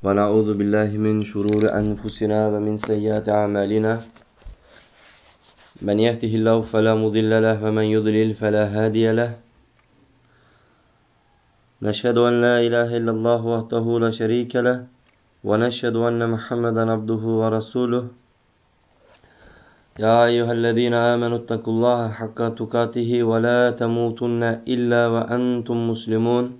ونعوذ بالله من شرور أنفسنا ومن سيئات أعمالنا. من يهده الله فلا مضل له ومن يضلل فلا هادي له. نشهد أن لا إله إلا الله وحده لا شريك له ونشهد أن محمدا عبده ورسوله. يا أيها الذين آمنوا اتقوا الله حق تقاته ولا تموتن إلا وأنتم مسلمون.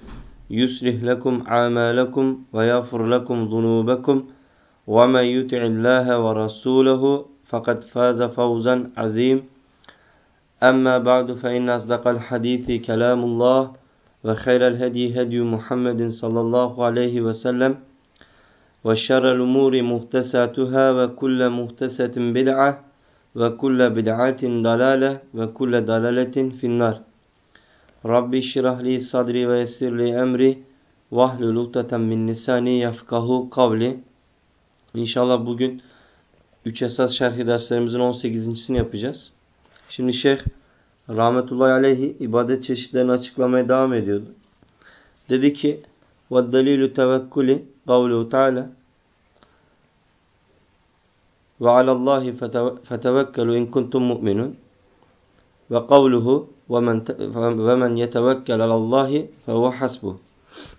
يصلح لكم أعمالكم ويغفر لكم ذنوبكم ومن يطع الله ورسوله فقد فاز فوزا عظيم. أما بعد فإن أصدق الحديث كلام الله وخير الهدي هدي محمد صلى الله عليه وسلم وشر الأمور محتساتها وكل محتسة بدعة وكل بدعة ضلالة وكل ضلالة في النار. Rabbi şirah sadri ve yessir li emri vahlul ukteten min lisani yafkahu kavli. İnşallah bugün 3 esas şerhi derslerimizin 18.sini yapacağız. Şimdi Şeyh rahmetullahi aleyhi ibadet çeşitlerini açıklamaya devam ediyordu. Dedi ki وَالدَّلِيلُ تَوَكُّلِ قَوْلُهُ تَعَالَى وَعَلَى اللّٰهِ فَتَوَكَّلُوا اِنْ كُنْتُمْ مُؤْمِنُونَ وَقَوْلُهُ وَمَنْ, وَمَنْ يَتَوَكَّلَ عَلَى اللّٰهِ فَهُوَ حَسْبُهُ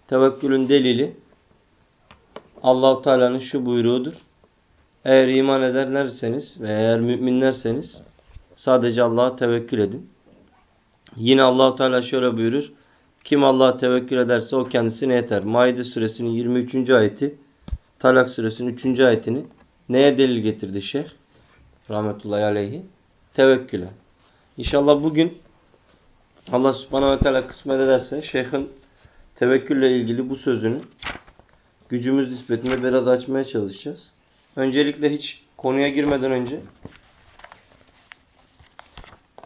Tevekkülün delili Allahu Teala'nın şu buyruğudur. Eğer iman ederlerseniz ve eğer müminlerseniz sadece Allah'a tevekkül edin. Yine Allahu Teala şöyle buyurur. Kim Allah'a tevekkül ederse o kendisine yeter. Maide suresinin 23. ayeti, Talak suresinin 3. ayetini neye delil getirdi şeyh? Rahmetullahi aleyhi. Tevekküle. İnşallah bugün Allah subhanahu ve teala kısmet ederse şeyhin tevekkülle ilgili bu sözünü gücümüz nispetinde biraz açmaya çalışacağız. Öncelikle hiç konuya girmeden önce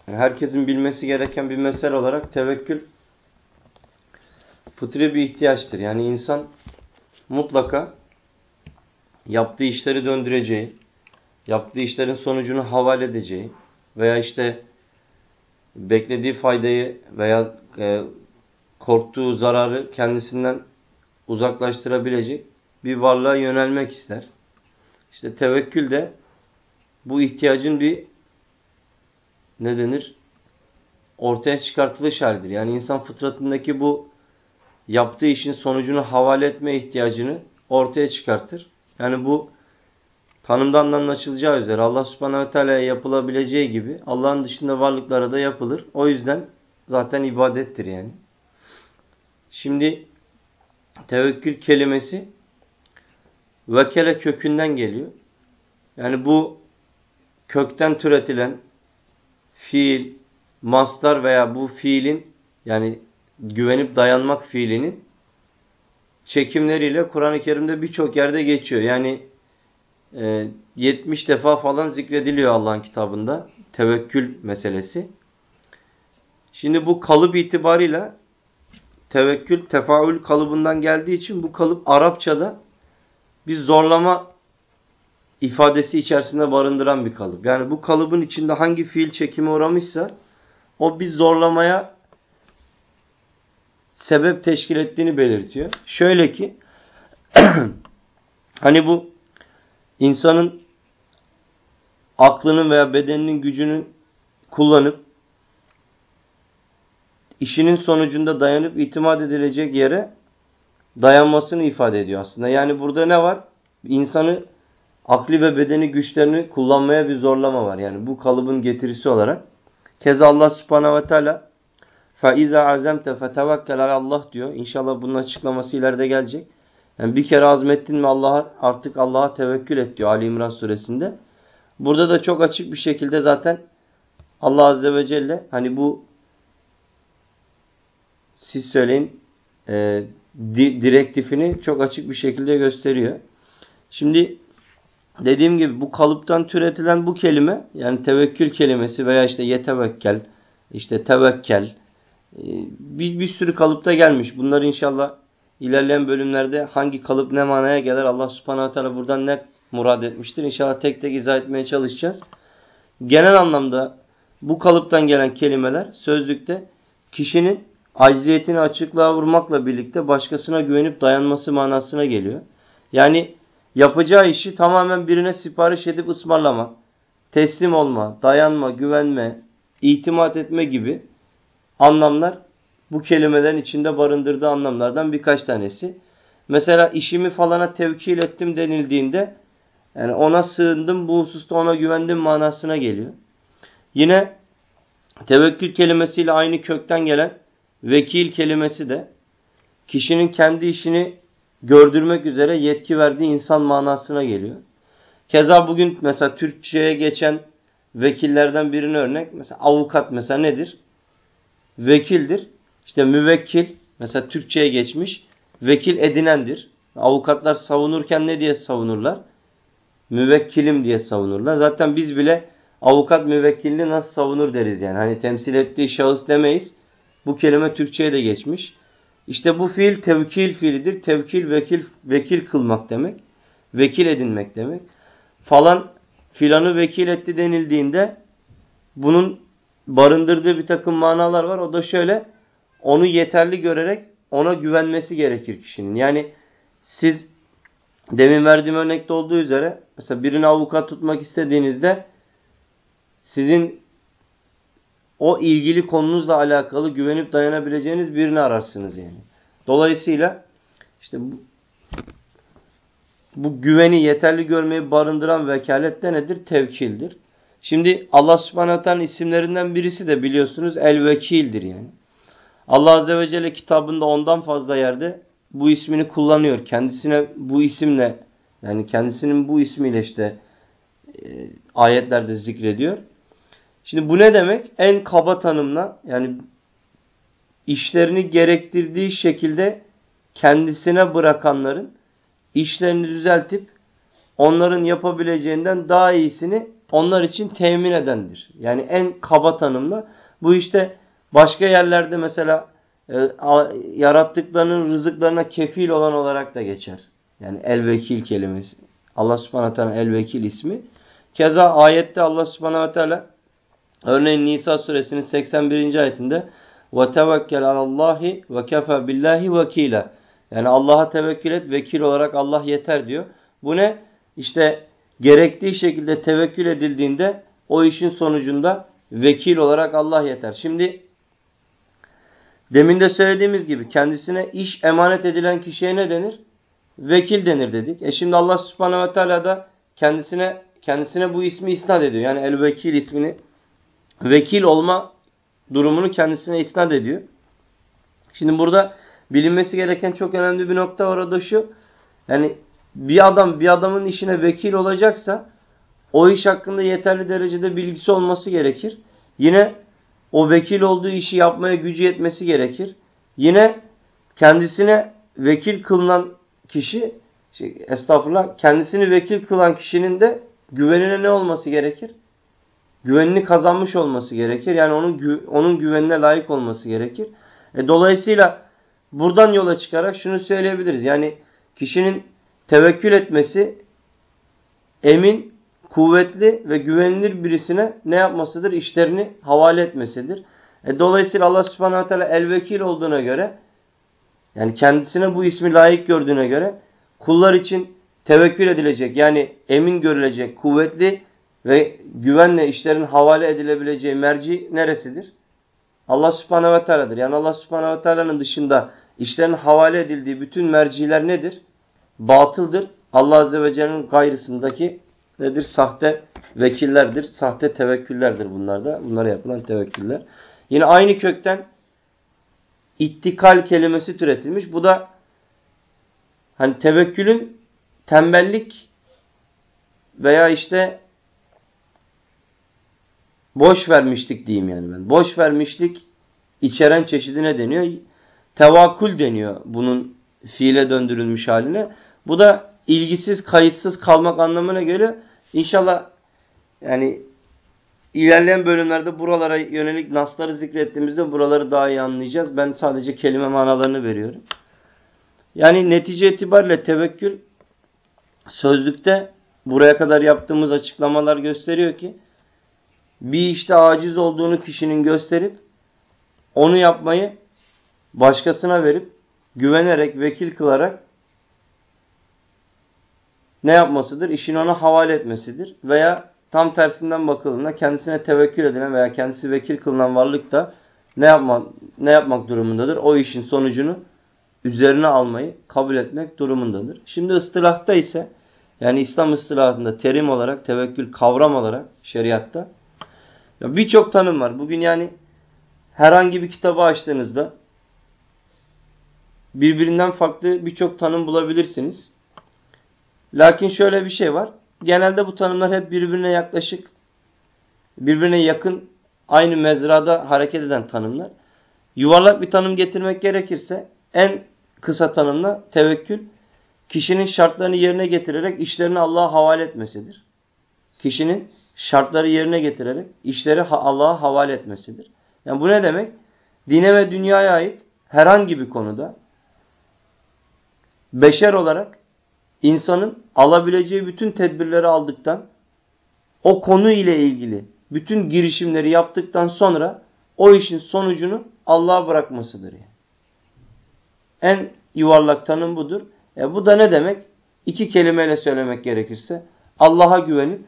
herkesin bilmesi gereken bir mesele olarak tevekkül fıtri bir ihtiyaçtır. Yani insan mutlaka yaptığı işleri döndüreceği, yaptığı işlerin sonucunu havale edeceği veya işte beklediği faydayı veya e, korktuğu zararı kendisinden uzaklaştırabilecek bir varlığa yönelmek ister. İşte tevekkül de bu ihtiyacın bir ne denir? Ortaya çıkartılış halidir. Yani insan fıtratındaki bu yaptığı işin sonucunu havale etme ihtiyacını ortaya çıkartır. Yani bu tanımdan anlaşılacağı üzere Allah subhanahu teala'ya yapılabileceği gibi Allah'ın dışında varlıklara da yapılır. O yüzden zaten ibadettir yani. Şimdi tevekkül kelimesi vekele kökünden geliyor. Yani bu kökten türetilen fiil, mastar veya bu fiilin yani güvenip dayanmak fiilinin çekimleriyle Kur'an-ı Kerim'de birçok yerde geçiyor. Yani 70 e, defa falan zikrediliyor Allah'ın kitabında tevekkül meselesi. Şimdi bu kalıp itibarıyla tevekkül tefaül kalıbından geldiği için bu kalıp Arapçada bir zorlama ifadesi içerisinde barındıran bir kalıp. Yani bu kalıbın içinde hangi fiil çekimi uğramışsa o bir zorlamaya sebep teşkil ettiğini belirtiyor. Şöyle ki hani bu insanın aklının veya bedeninin gücünü kullanıp işinin sonucunda dayanıp itimat edilecek yere dayanmasını ifade ediyor aslında. Yani burada ne var? İnsanı akli ve bedeni güçlerini kullanmaya bir zorlama var. Yani bu kalıbın getirisi olarak. Keza Allah subhanahu ve teala فَاِذَا عَزَمْتَ فَتَوَكَّلَ Allah diyor. İnşallah bunun açıklaması ileride gelecek. Yani bir kere azmettin mi Allah'a artık Allah'a tevekkül et diyor Ali İmran suresinde. Burada da çok açık bir şekilde zaten Allah Azze ve Celle hani bu siz söyleyin e, di, direktifini çok açık bir şekilde gösteriyor. Şimdi dediğim gibi bu kalıptan türetilen bu kelime yani tevekkül kelimesi veya işte yetevekkel, işte tevekkel e, bir, bir sürü kalıpta gelmiş. Bunları inşallah ilerleyen bölümlerde hangi kalıp ne manaya gelir Allah subhanahu teala buradan ne murad etmiştir. İnşallah tek tek izah etmeye çalışacağız. Genel anlamda bu kalıptan gelen kelimeler sözlükte kişinin acziyetini açıklığa vurmakla birlikte başkasına güvenip dayanması manasına geliyor. Yani yapacağı işi tamamen birine sipariş edip ısmarlamak, teslim olma, dayanma, güvenme, itimat etme gibi anlamlar bu kelimelerin içinde barındırdığı anlamlardan birkaç tanesi. Mesela işimi falana tevkil ettim denildiğinde yani ona sığındım bu hususta ona güvendim manasına geliyor. Yine tevekkül kelimesiyle aynı kökten gelen vekil kelimesi de kişinin kendi işini gördürmek üzere yetki verdiği insan manasına geliyor. Keza bugün mesela Türkçe'ye geçen vekillerden birini örnek. Mesela avukat mesela nedir? Vekildir. İşte müvekkil mesela Türkçe'ye geçmiş. Vekil edinendir. Avukatlar savunurken ne diye savunurlar? Müvekkilim diye savunurlar. Zaten biz bile avukat müvekkilini nasıl savunur deriz yani. Hani temsil ettiği şahıs demeyiz. Bu kelime Türkçe'ye de geçmiş. İşte bu fiil tevkil fiilidir. Tevkil vekil vekil kılmak demek. Vekil edinmek demek. Falan filanı vekil etti denildiğinde bunun barındırdığı bir takım manalar var. O da şöyle onu yeterli görerek ona güvenmesi gerekir kişinin. Yani siz demin verdiğim örnekte olduğu üzere mesela birini avukat tutmak istediğinizde sizin o ilgili konunuzla alakalı güvenip dayanabileceğiniz birini ararsınız yani. Dolayısıyla işte bu, bu güveni yeterli görmeyi barındıran vekalet de nedir? Tevkildir. Şimdi Allah subhanahu isimlerinden birisi de biliyorsunuz el-vekildir yani. Allah azze ve celle kitabında ondan fazla yerde bu ismini kullanıyor. Kendisine bu isimle yani kendisinin bu ismiyle işte e, ayetlerde zikrediyor. Şimdi bu ne demek? En kaba tanımla yani işlerini gerektirdiği şekilde kendisine bırakanların işlerini düzeltip onların yapabileceğinden daha iyisini onlar için temin edendir. Yani en kaba tanımla bu işte başka yerlerde mesela e, yarattıklarının rızıklarına kefil olan olarak da geçer. Yani el vekil kelimesi. Allah subhanahu teala el vekil ismi. Keza ayette Allah subhanahu teala örneğin Nisa suresinin 81. ayetinde ve tevekkül alallahi ve kefe billahi vekila. Yani Allah'a tevekkül et, vekil olarak Allah yeter diyor. Bu ne? İşte gerektiği şekilde tevekkül edildiğinde o işin sonucunda vekil olarak Allah yeter. Şimdi demin de söylediğimiz gibi kendisine iş emanet edilen kişiye ne denir? Vekil denir dedik. E şimdi Allah subhanehu ve teala da kendisine kendisine bu ismi isnat ediyor. Yani el vekil ismini vekil olma durumunu kendisine isnat ediyor. Şimdi burada bilinmesi gereken çok önemli bir nokta var o da şu. Yani bir adam bir adamın işine vekil olacaksa o iş hakkında yeterli derecede bilgisi olması gerekir. Yine o vekil olduğu işi yapmaya gücü yetmesi gerekir. Yine kendisine vekil kılınan kişi şey, estağfurullah kendisini vekil kılan kişinin de güvenine ne olması gerekir? Güvenini kazanmış olması gerekir. Yani onun onun güvenine layık olması gerekir. E, dolayısıyla buradan yola çıkarak şunu söyleyebiliriz. Yani kişinin tevekkül etmesi emin, kuvvetli ve güvenilir birisine ne yapmasıdır? İşlerini havale etmesidir. E, dolayısıyla Allah subhanahu teala el vekil olduğuna göre yani kendisine bu ismi layık gördüğüne göre kullar için tevekkül edilecek yani emin görülecek, kuvvetli ve güvenle işlerin havale edilebileceği merci neresidir? Allah subhanehu ve teala'dır. Yani Allah subhanehu ve teala'nın dışında işlerin havale edildiği bütün merciler nedir? batıldır. Allah Azze ve Celle'nin gayrısındaki nedir? Sahte vekillerdir. Sahte tevekküllerdir bunlar da. Bunlara yapılan tevekküller. Yine aynı kökten ittikal kelimesi türetilmiş. Bu da hani tevekkülün tembellik veya işte boş vermişlik diyeyim yani ben. Boş vermişlik içeren çeşidi ne deniyor? Tevakkul deniyor bunun fiile döndürülmüş haline. Bu da ilgisiz, kayıtsız kalmak anlamına geliyor. İnşallah yani ilerleyen bölümlerde buralara yönelik nasları zikrettiğimizde buraları daha iyi anlayacağız. Ben sadece kelime manalarını veriyorum. Yani netice itibariyle tevekkül sözlükte buraya kadar yaptığımız açıklamalar gösteriyor ki bir işte aciz olduğunu kişinin gösterip onu yapmayı başkasına verip güvenerek, vekil kılarak ne yapmasıdır? İşini ona havale etmesidir. Veya tam tersinden bakıldığında kendisine tevekkül edilen veya kendisi vekil kılınan varlık da ne yapmak, ne yapmak durumundadır? O işin sonucunu üzerine almayı kabul etmek durumundadır. Şimdi ıstılahta ise yani İslam ıstılahında terim olarak, tevekkül kavram olarak şeriatta birçok tanım var. Bugün yani herhangi bir kitabı açtığınızda birbirinden farklı birçok tanım bulabilirsiniz. Lakin şöyle bir şey var. Genelde bu tanımlar hep birbirine yaklaşık, birbirine yakın, aynı mezrada hareket eden tanımlar. Yuvarlak bir tanım getirmek gerekirse en kısa tanımla tevekkül, kişinin şartlarını yerine getirerek işlerini Allah'a havale etmesidir. Kişinin şartları yerine getirerek işleri Allah'a havale etmesidir. Yani bu ne demek? Dine ve dünyaya ait herhangi bir konuda beşer olarak insanın alabileceği bütün tedbirleri aldıktan, o konu ile ilgili bütün girişimleri yaptıktan sonra o işin sonucunu Allah'a bırakmasıdır. Yani. En yuvarlak tanım budur. E bu da ne demek? İki kelimeyle söylemek gerekirse Allah'a güvenip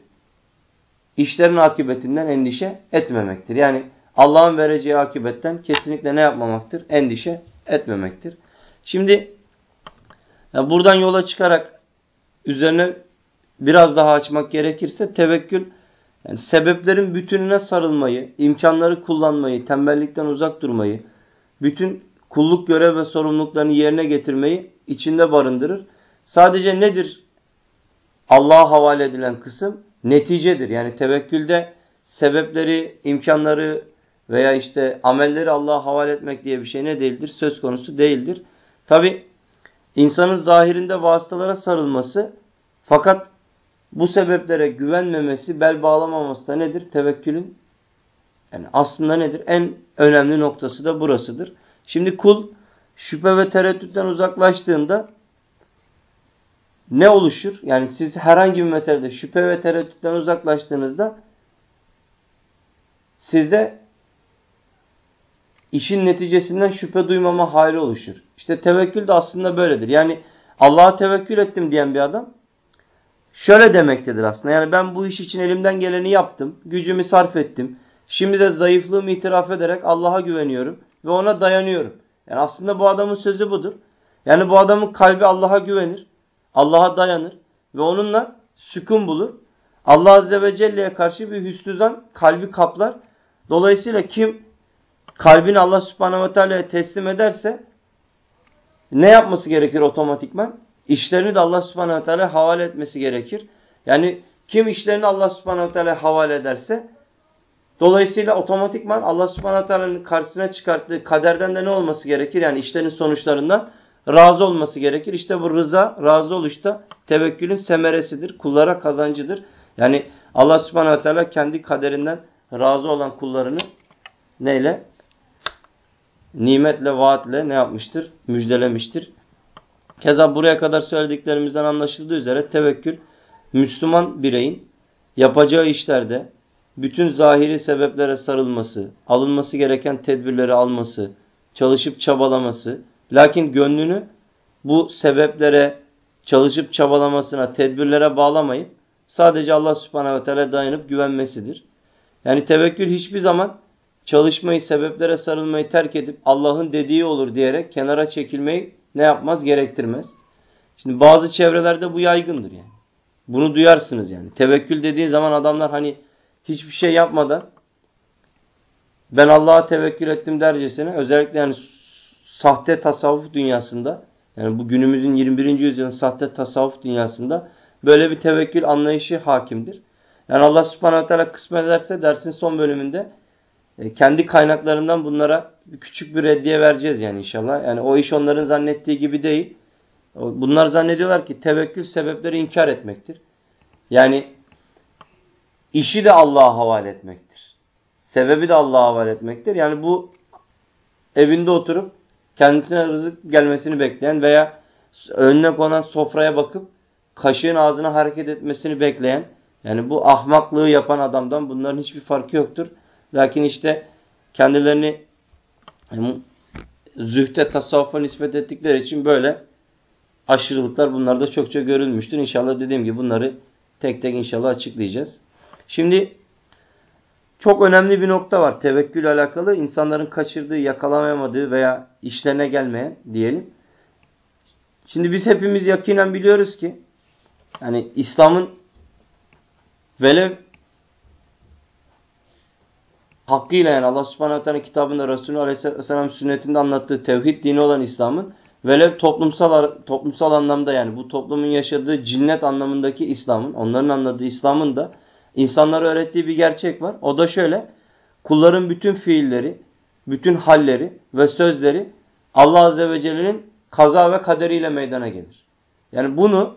işlerin akıbetinden endişe etmemektir. Yani Allah'ın vereceği akıbetten kesinlikle ne yapmamaktır? Endişe etmemektir. Şimdi buradan yola çıkarak üzerine biraz daha açmak gerekirse tevekkül yani sebeplerin bütününe sarılmayı, imkanları kullanmayı, tembellikten uzak durmayı, bütün kulluk görev ve sorumluluklarını yerine getirmeyi içinde barındırır. Sadece nedir Allah'a havale edilen kısım? Neticedir. Yani tevekkülde sebepleri, imkanları veya işte amelleri Allah'a havale etmek diye bir şey ne değildir? Söz konusu değildir. Tabi insanın zahirinde vasıtalara sarılması fakat bu sebeplere güvenmemesi, bel bağlamaması da nedir? Tevekkülün yani aslında nedir? En önemli noktası da burasıdır. Şimdi kul şüphe ve tereddütten uzaklaştığında ne oluşur? Yani siz herhangi bir meselede şüphe ve tereddütten uzaklaştığınızda sizde işin neticesinden şüphe duymama hali oluşur. İşte tevekkül de aslında böyledir. Yani Allah'a tevekkül ettim diyen bir adam şöyle demektedir aslında. Yani ben bu iş için elimden geleni yaptım. Gücümü sarf ettim. Şimdi de zayıflığımı itiraf ederek Allah'a güveniyorum ve ona dayanıyorum. Yani aslında bu adamın sözü budur. Yani bu adamın kalbi Allah'a güvenir. Allah'a dayanır ve onunla sükun bulur. Allah Azze ve Celle'ye karşı bir hüsnü kalbi kaplar. Dolayısıyla kim kalbini Allah Subhanahu ve Teala'ya teslim ederse ne yapması gerekir otomatikman? İşlerini de Allah Subhanahu ve Teala havale etmesi gerekir. Yani kim işlerini Allah Subhanahu ve Teala havale ederse dolayısıyla otomatikman Allah Subhanahu ve Teala'nın karşısına çıkarttığı kaderden de ne olması gerekir? Yani işlerin sonuçlarından razı olması gerekir. İşte bu rıza, razı oluşta tevekkülün semeresidir. Kullara kazancıdır. Yani Allah Subhanahu ve Teala kendi kaderinden razı olan kullarını neyle? Nimetle, vaatle ne yapmıştır? Müjdelemiştir. Keza buraya kadar söylediklerimizden anlaşıldığı üzere tevekkül Müslüman bireyin yapacağı işlerde bütün zahiri sebeplere sarılması, alınması gereken tedbirleri alması, çalışıp çabalaması, lakin gönlünü bu sebeplere çalışıp çabalamasına, tedbirlere bağlamayıp sadece Allah subhanehu ve teala dayanıp güvenmesidir. Yani tevekkül hiçbir zaman çalışmayı, sebeplere sarılmayı terk edip Allah'ın dediği olur diyerek kenara çekilmeyi ne yapmaz? Gerektirmez. Şimdi bazı çevrelerde bu yaygındır yani. Bunu duyarsınız yani. Tevekkül dediği zaman adamlar hani hiçbir şey yapmadan ben Allah'a tevekkül ettim dercesine özellikle yani sahte tasavvuf dünyasında yani bu günümüzün 21. yüzyılın sahte tasavvuf dünyasında böyle bir tevekkül anlayışı hakimdir. Yani Allah subhanahu teala kısmet ederse dersin son bölümünde kendi kaynaklarından bunlara küçük bir reddiye vereceğiz yani inşallah. Yani o iş onların zannettiği gibi değil. Bunlar zannediyorlar ki tevekkül sebepleri inkar etmektir. Yani işi de Allah'a havale etmektir. Sebebi de Allah'a havale etmektir. Yani bu evinde oturup kendisine rızık gelmesini bekleyen veya önüne konan sofraya bakıp kaşığın ağzına hareket etmesini bekleyen yani bu ahmaklığı yapan adamdan bunların hiçbir farkı yoktur. Lakin işte kendilerini zühte tasavvufa nispet ettikleri için böyle aşırılıklar bunlarda çokça görülmüştür. İnşallah dediğim gibi bunları tek tek inşallah açıklayacağız. Şimdi çok önemli bir nokta var tevekkül alakalı. insanların kaçırdığı, yakalayamadığı veya işlerine gelmeyen diyelim. Şimdi biz hepimiz yakinen biliyoruz ki yani İslam'ın velev hakkıyla yani Allah subhanahu teala kitabında Resulü aleyhisselam sünnetinde anlattığı tevhid dini olan İslam'ın velev toplumsal toplumsal anlamda yani bu toplumun yaşadığı cinnet anlamındaki İslam'ın onların anladığı İslam'ın da insanlara öğrettiği bir gerçek var. O da şöyle kulların bütün fiilleri, bütün halleri ve sözleri Allah Azze ve Celle'nin kaza ve kaderiyle meydana gelir. Yani bunu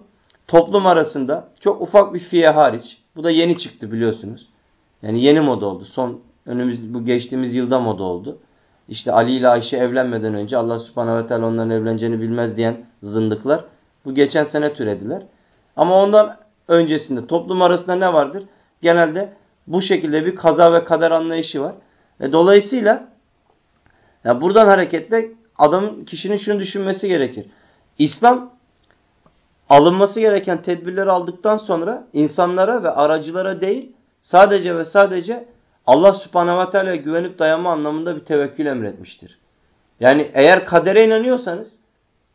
toplum arasında çok ufak bir fiye hariç, bu da yeni çıktı biliyorsunuz. Yani yeni moda oldu. Son önümüz bu geçtiğimiz yılda moda oldu. İşte Ali ile Ayşe evlenmeden önce Allah subhanehu ve teala onların evleneceğini bilmez diyen zındıklar bu geçen sene türediler. Ama ondan öncesinde toplum arasında ne vardır? Genelde bu şekilde bir kaza ve kader anlayışı var. E, dolayısıyla ya buradan hareketle adamın kişinin şunu düşünmesi gerekir. İslam alınması gereken tedbirleri aldıktan sonra insanlara ve aracılara değil sadece ve sadece Allah subhanehu ve teala'ya güvenip dayanma anlamında bir tevekkül emretmiştir. Yani eğer kadere inanıyorsanız,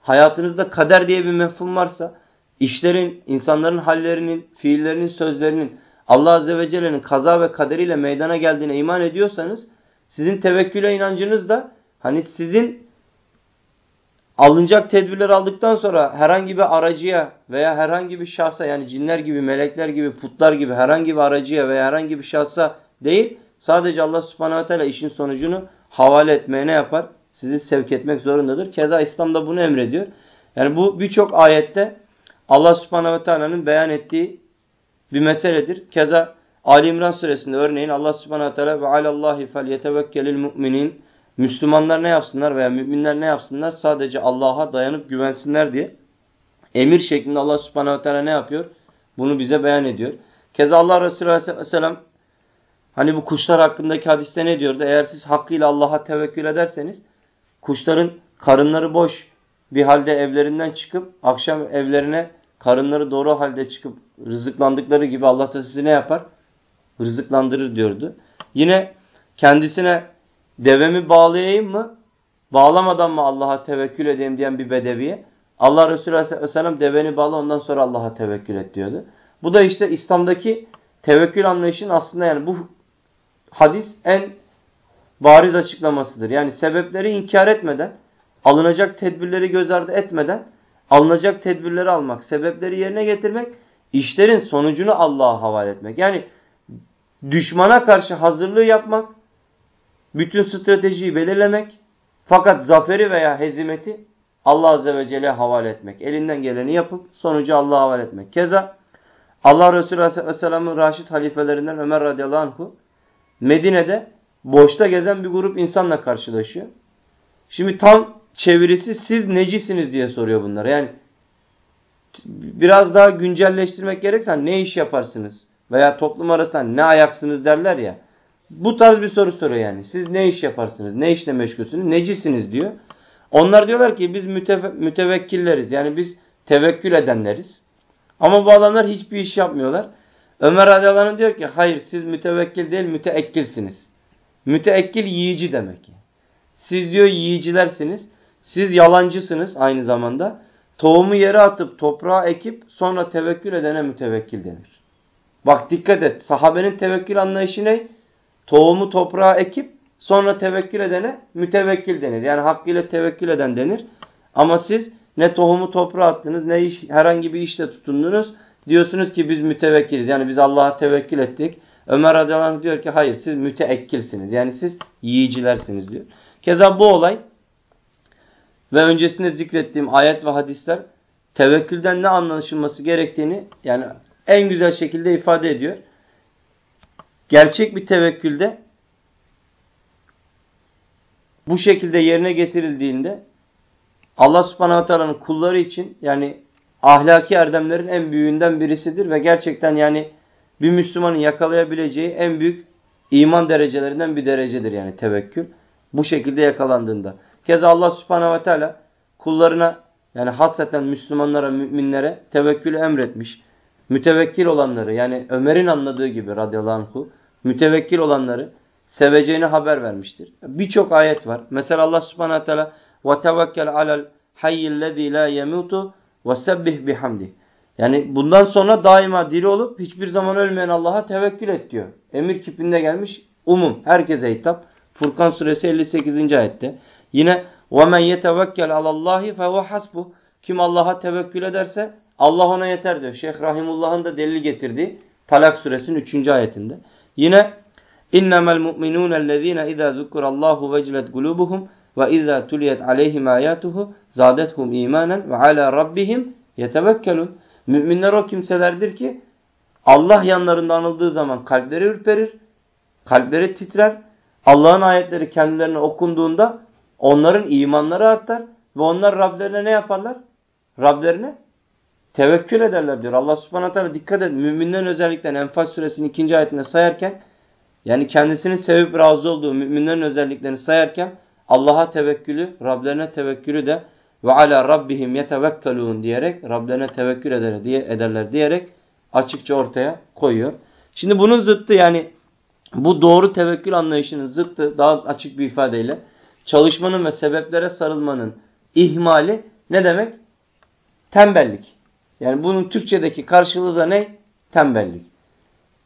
hayatınızda kader diye bir mefhum varsa, işlerin, insanların hallerinin, fiillerinin, sözlerinin Allah Azze ve Celle'nin kaza ve kaderiyle meydana geldiğine iman ediyorsanız, sizin tevekküle inancınız da hani sizin alınacak tedbirler aldıktan sonra herhangi bir aracıya veya herhangi bir şahsa yani cinler gibi, melekler gibi, putlar gibi herhangi bir aracıya veya herhangi bir şahsa değil. Sadece Allah subhanahu teala işin sonucunu havale etmeye ne yapar? Sizi sevk etmek zorundadır. Keza İslam da bunu emrediyor. Yani bu birçok ayette Allah subhanahu teala'nın beyan ettiği bir meseledir. Keza Ali İmran suresinde örneğin Allah subhanahu teala ve alallahi fel yetevekkelil mu'minin Müslümanlar ne yapsınlar veya müminler ne yapsınlar? Sadece Allah'a dayanıp güvensinler diye emir şeklinde Allah subhanahu teala ne yapıyor? Bunu bize beyan ediyor. Keza Allah Resulü aleyhisselam Hani bu kuşlar hakkındaki hadiste ne diyordu? Eğer siz hakkıyla Allah'a tevekkül ederseniz kuşların karınları boş bir halde evlerinden çıkıp akşam evlerine karınları doğru halde çıkıp rızıklandıkları gibi Allah da sizi ne yapar? Rızıklandırır diyordu. Yine kendisine devemi bağlayayım mı? Bağlamadan mı Allah'a tevekkül edeyim diyen bir bedeviye Allah Resulü Aleyhisselam deveni bağla ondan sonra Allah'a tevekkül et diyordu. Bu da işte İslam'daki tevekkül anlayışının aslında yani bu hadis en bariz açıklamasıdır. Yani sebepleri inkar etmeden, alınacak tedbirleri göz ardı etmeden, alınacak tedbirleri almak, sebepleri yerine getirmek, işlerin sonucunu Allah'a havale etmek. Yani düşmana karşı hazırlığı yapmak, bütün stratejiyi belirlemek, fakat zaferi veya hezimeti Allah Azze ve Celle'ye havale etmek. Elinden geleni yapıp sonucu Allah'a havale etmek. Keza Allah Resulü Aleyhisselam'ın Raşid halifelerinden Ömer radıyallahu anh'u Medine'de boşta gezen bir grup insanla karşılaşıyor. Şimdi tam çevirisi siz necisiniz diye soruyor bunlara. Yani biraz daha güncelleştirmek gerekse ne iş yaparsınız? Veya toplum arasında ne ayaksınız derler ya. Bu tarz bir soru soruyor yani. Siz ne iş yaparsınız? Ne işle meşgulsünüz? Necisiniz diyor. Onlar diyorlar ki biz müteve mütevekkilleriz. Yani biz tevekkül edenleriz. Ama bu adamlar hiçbir iş yapmıyorlar. Ömer radıyallahu diyor ki hayır siz mütevekkil değil müteekkilsiniz. Müteekkil yiyici demek. Siz diyor yiyicilersiniz. Siz yalancısınız aynı zamanda. Tohumu yere atıp toprağa ekip sonra tevekkül edene mütevekkil denir. Bak dikkat et. Sahabenin tevekkül anlayışı ne? Tohumu toprağa ekip sonra tevekkül edene mütevekkil denir. Yani hakkıyla tevekkül eden denir. Ama siz ne tohumu toprağa attınız ne iş, herhangi bir işte tutundunuz. Diyorsunuz ki biz mütevekkiliz. Yani biz Allah'a tevekkül ettik. Ömer radıyallahu anh diyor ki hayır siz müteekkilsiniz. Yani siz yiyicilersiniz diyor. Keza bu olay ve öncesinde zikrettiğim ayet ve hadisler tevekkülden ne anlaşılması gerektiğini yani en güzel şekilde ifade ediyor. Gerçek bir tevekkülde bu şekilde yerine getirildiğinde Allah subhanahu teala'nın kulları için yani ahlaki erdemlerin en büyüğünden birisidir ve gerçekten yani bir Müslümanın yakalayabileceği en büyük iman derecelerinden bir derecedir yani tevekkül. Bu şekilde yakalandığında. Keza Allah subhanahu ve teala kullarına yani hasreten Müslümanlara, müminlere tevekkülü emretmiş. Mütevekkil olanları yani Ömer'in anladığı gibi radıyallahu anhu mütevekkil olanları seveceğini haber vermiştir. Birçok ayet var. Mesela Allah subhanahu teala ve tevekkel alel hayyillezî la yemutu ve sebbih bihamdih. Yani bundan sonra daima diri olup hiçbir zaman ölmeyen Allah'a tevekkül et diyor. Emir kipinde gelmiş umum herkese hitap. Furkan suresi 58. ayette. Yine وَمَنْ يَتَوَكَّلْ عَلَى اللّٰهِ فَهُوَ حَسْبُهُ Kim Allah'a tevekkül ederse Allah ona yeter diyor. Şeyh Rahimullah'ın da delil getirdiği Talak suresinin 3. ayetinde. Yine اِنَّمَا الْمُؤْمِنُونَ الَّذ۪ينَ اِذَا ذُكُرَ اللّٰهُ وَجْلَتْ قُلُوبُهُمْ ve izâ tuliyet aleyhim âyâtuhu zâdethum îmânen ve alâ rabbihim yetevekkelun. Müminler o kimselerdir ki Allah yanlarında anıldığı zaman kalpleri ürperir, kalpleri titrer. Allah'ın ayetleri kendilerine okunduğunda onların imanları artar ve onlar Rablerine ne yaparlar? Rablerine tevekkül ederler diyor. Allah subhanahu teala dikkat edin. Müminlerin özellikle Enfal suresinin ikinci ayetinde sayarken yani kendisinin sevip razı olduğu müminlerin özelliklerini sayarken Allah'a tevekkülü, Rablerine tevekkülü de ve ala rabbihim yetevekkelun diyerek Rablerine tevekkül eder diye ederler diyerek açıkça ortaya koyuyor. Şimdi bunun zıttı yani bu doğru tevekkül anlayışının zıttı daha açık bir ifadeyle çalışmanın ve sebeplere sarılmanın ihmali ne demek? Tembellik. Yani bunun Türkçedeki karşılığı da ne? Tembellik.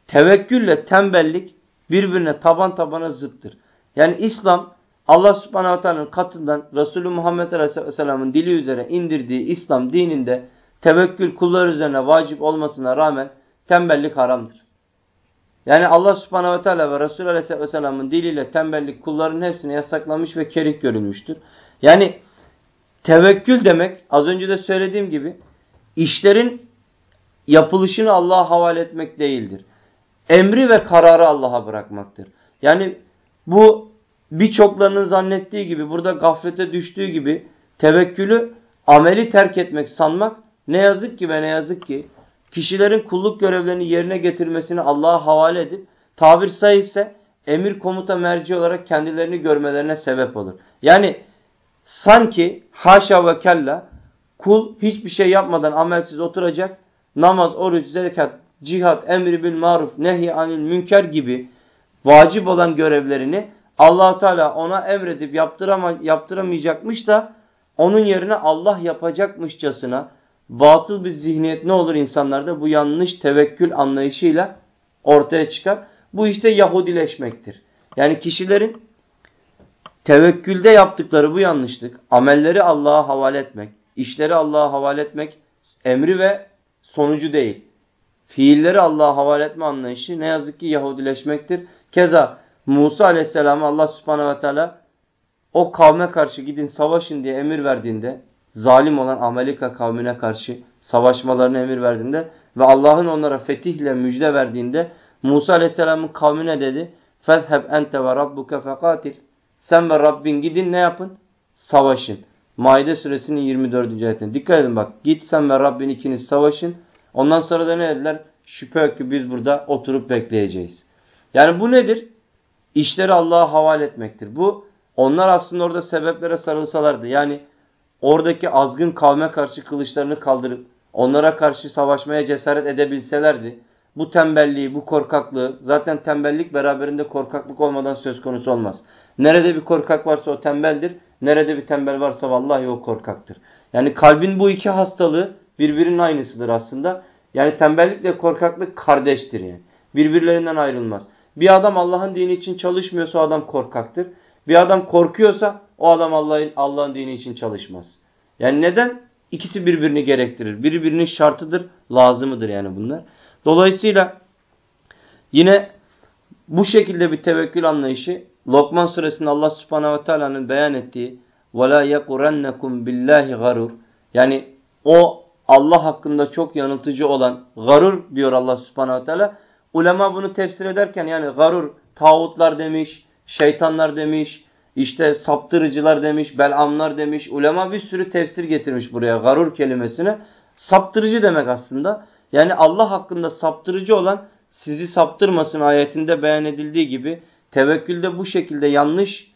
Tevekkülle tembellik birbirine taban tabana zıttır. Yani İslam Allah subhanahu teala'nın katından Resulü Muhammed aleyhisselamın dili üzere indirdiği İslam dininde tevekkül kullar üzerine vacip olmasına rağmen tembellik haramdır. Yani Allah subhanahu teala ve Resulü aleyhisselamın diliyle tembellik kulların hepsine yasaklamış ve kerih görülmüştür. Yani tevekkül demek az önce de söylediğim gibi işlerin yapılışını Allah'a havale etmek değildir. Emri ve kararı Allah'a bırakmaktır. Yani bu birçoklarının zannettiği gibi burada gaflete düştüğü gibi tevekkülü ameli terk etmek sanmak ne yazık ki ve ne yazık ki kişilerin kulluk görevlerini yerine getirmesini Allah'a havale edip tabir sayısı emir komuta merci olarak kendilerini görmelerine sebep olur. Yani sanki haşa ve kella kul hiçbir şey yapmadan amelsiz oturacak namaz, oruç, zekat, cihat, emri bil maruf, nehy anil münker gibi vacip olan görevlerini allah Teala ona emredip yaptırama, yaptıramayacakmış da onun yerine Allah yapacakmışçasına batıl bir zihniyet ne olur insanlarda? Bu yanlış tevekkül anlayışıyla ortaya çıkar. Bu işte Yahudileşmektir. Yani kişilerin tevekkülde yaptıkları bu yanlışlık, amelleri Allah'a havale etmek, işleri Allah'a havale etmek emri ve sonucu değil. Fiilleri Allah'a havale etme anlayışı ne yazık ki Yahudileşmektir. Keza Musa aleyhisselam'a Allah subhanehu ve teala o kavme karşı gidin savaşın diye emir verdiğinde zalim olan Amerika kavmine karşı savaşmalarını emir verdiğinde ve Allah'ın onlara fetihle müjde verdiğinde Musa aleyhisselamın kavmine dedi فَذْهَبْ اَنْتَ وَرَبُّكَ فَقَاتِلْ Sen ve Rabbin gidin ne yapın? Savaşın. Maide suresinin 24. ayetine. Dikkat edin bak. Git sen ve Rabbin ikiniz savaşın. Ondan sonra da ne dediler? Şüphe yok ki biz burada oturup bekleyeceğiz. Yani bu nedir? İşleri Allah'a havale etmektir. Bu onlar aslında orada sebeplere sarılsalardı. Yani oradaki azgın kavme karşı kılıçlarını kaldırıp onlara karşı savaşmaya cesaret edebilselerdi. Bu tembelliği, bu korkaklığı zaten tembellik beraberinde korkaklık olmadan söz konusu olmaz. Nerede bir korkak varsa o tembeldir. Nerede bir tembel varsa vallahi o korkaktır. Yani kalbin bu iki hastalığı birbirinin aynısıdır aslında. Yani tembellikle korkaklık kardeştir yani. Birbirlerinden ayrılmaz. Bir adam Allah'ın dini için çalışmıyorsa o adam korkaktır. Bir adam korkuyorsa o adam Allah'ın Allah'ın dini için çalışmaz. Yani neden? İkisi birbirini gerektirir. Birbirinin şartıdır, lazımıdır yani bunlar. Dolayısıyla yine bu şekilde bir tevekkül anlayışı Lokman suresinde Allah subhanahu ve teala'nın beyan ettiği وَلَا يَقُرَنَّكُمْ بِاللّٰهِ غَرُورٌ Yani o Allah hakkında çok yanıltıcı olan garur diyor Allah subhanahu teala. Ulema bunu tefsir ederken yani garur tağutlar demiş, şeytanlar demiş, işte saptırıcılar demiş, belamlar demiş. Ulema bir sürü tefsir getirmiş buraya garur kelimesine. Saptırıcı demek aslında. Yani Allah hakkında saptırıcı olan sizi saptırmasın ayetinde beyan edildiği gibi tevekkülde bu şekilde yanlış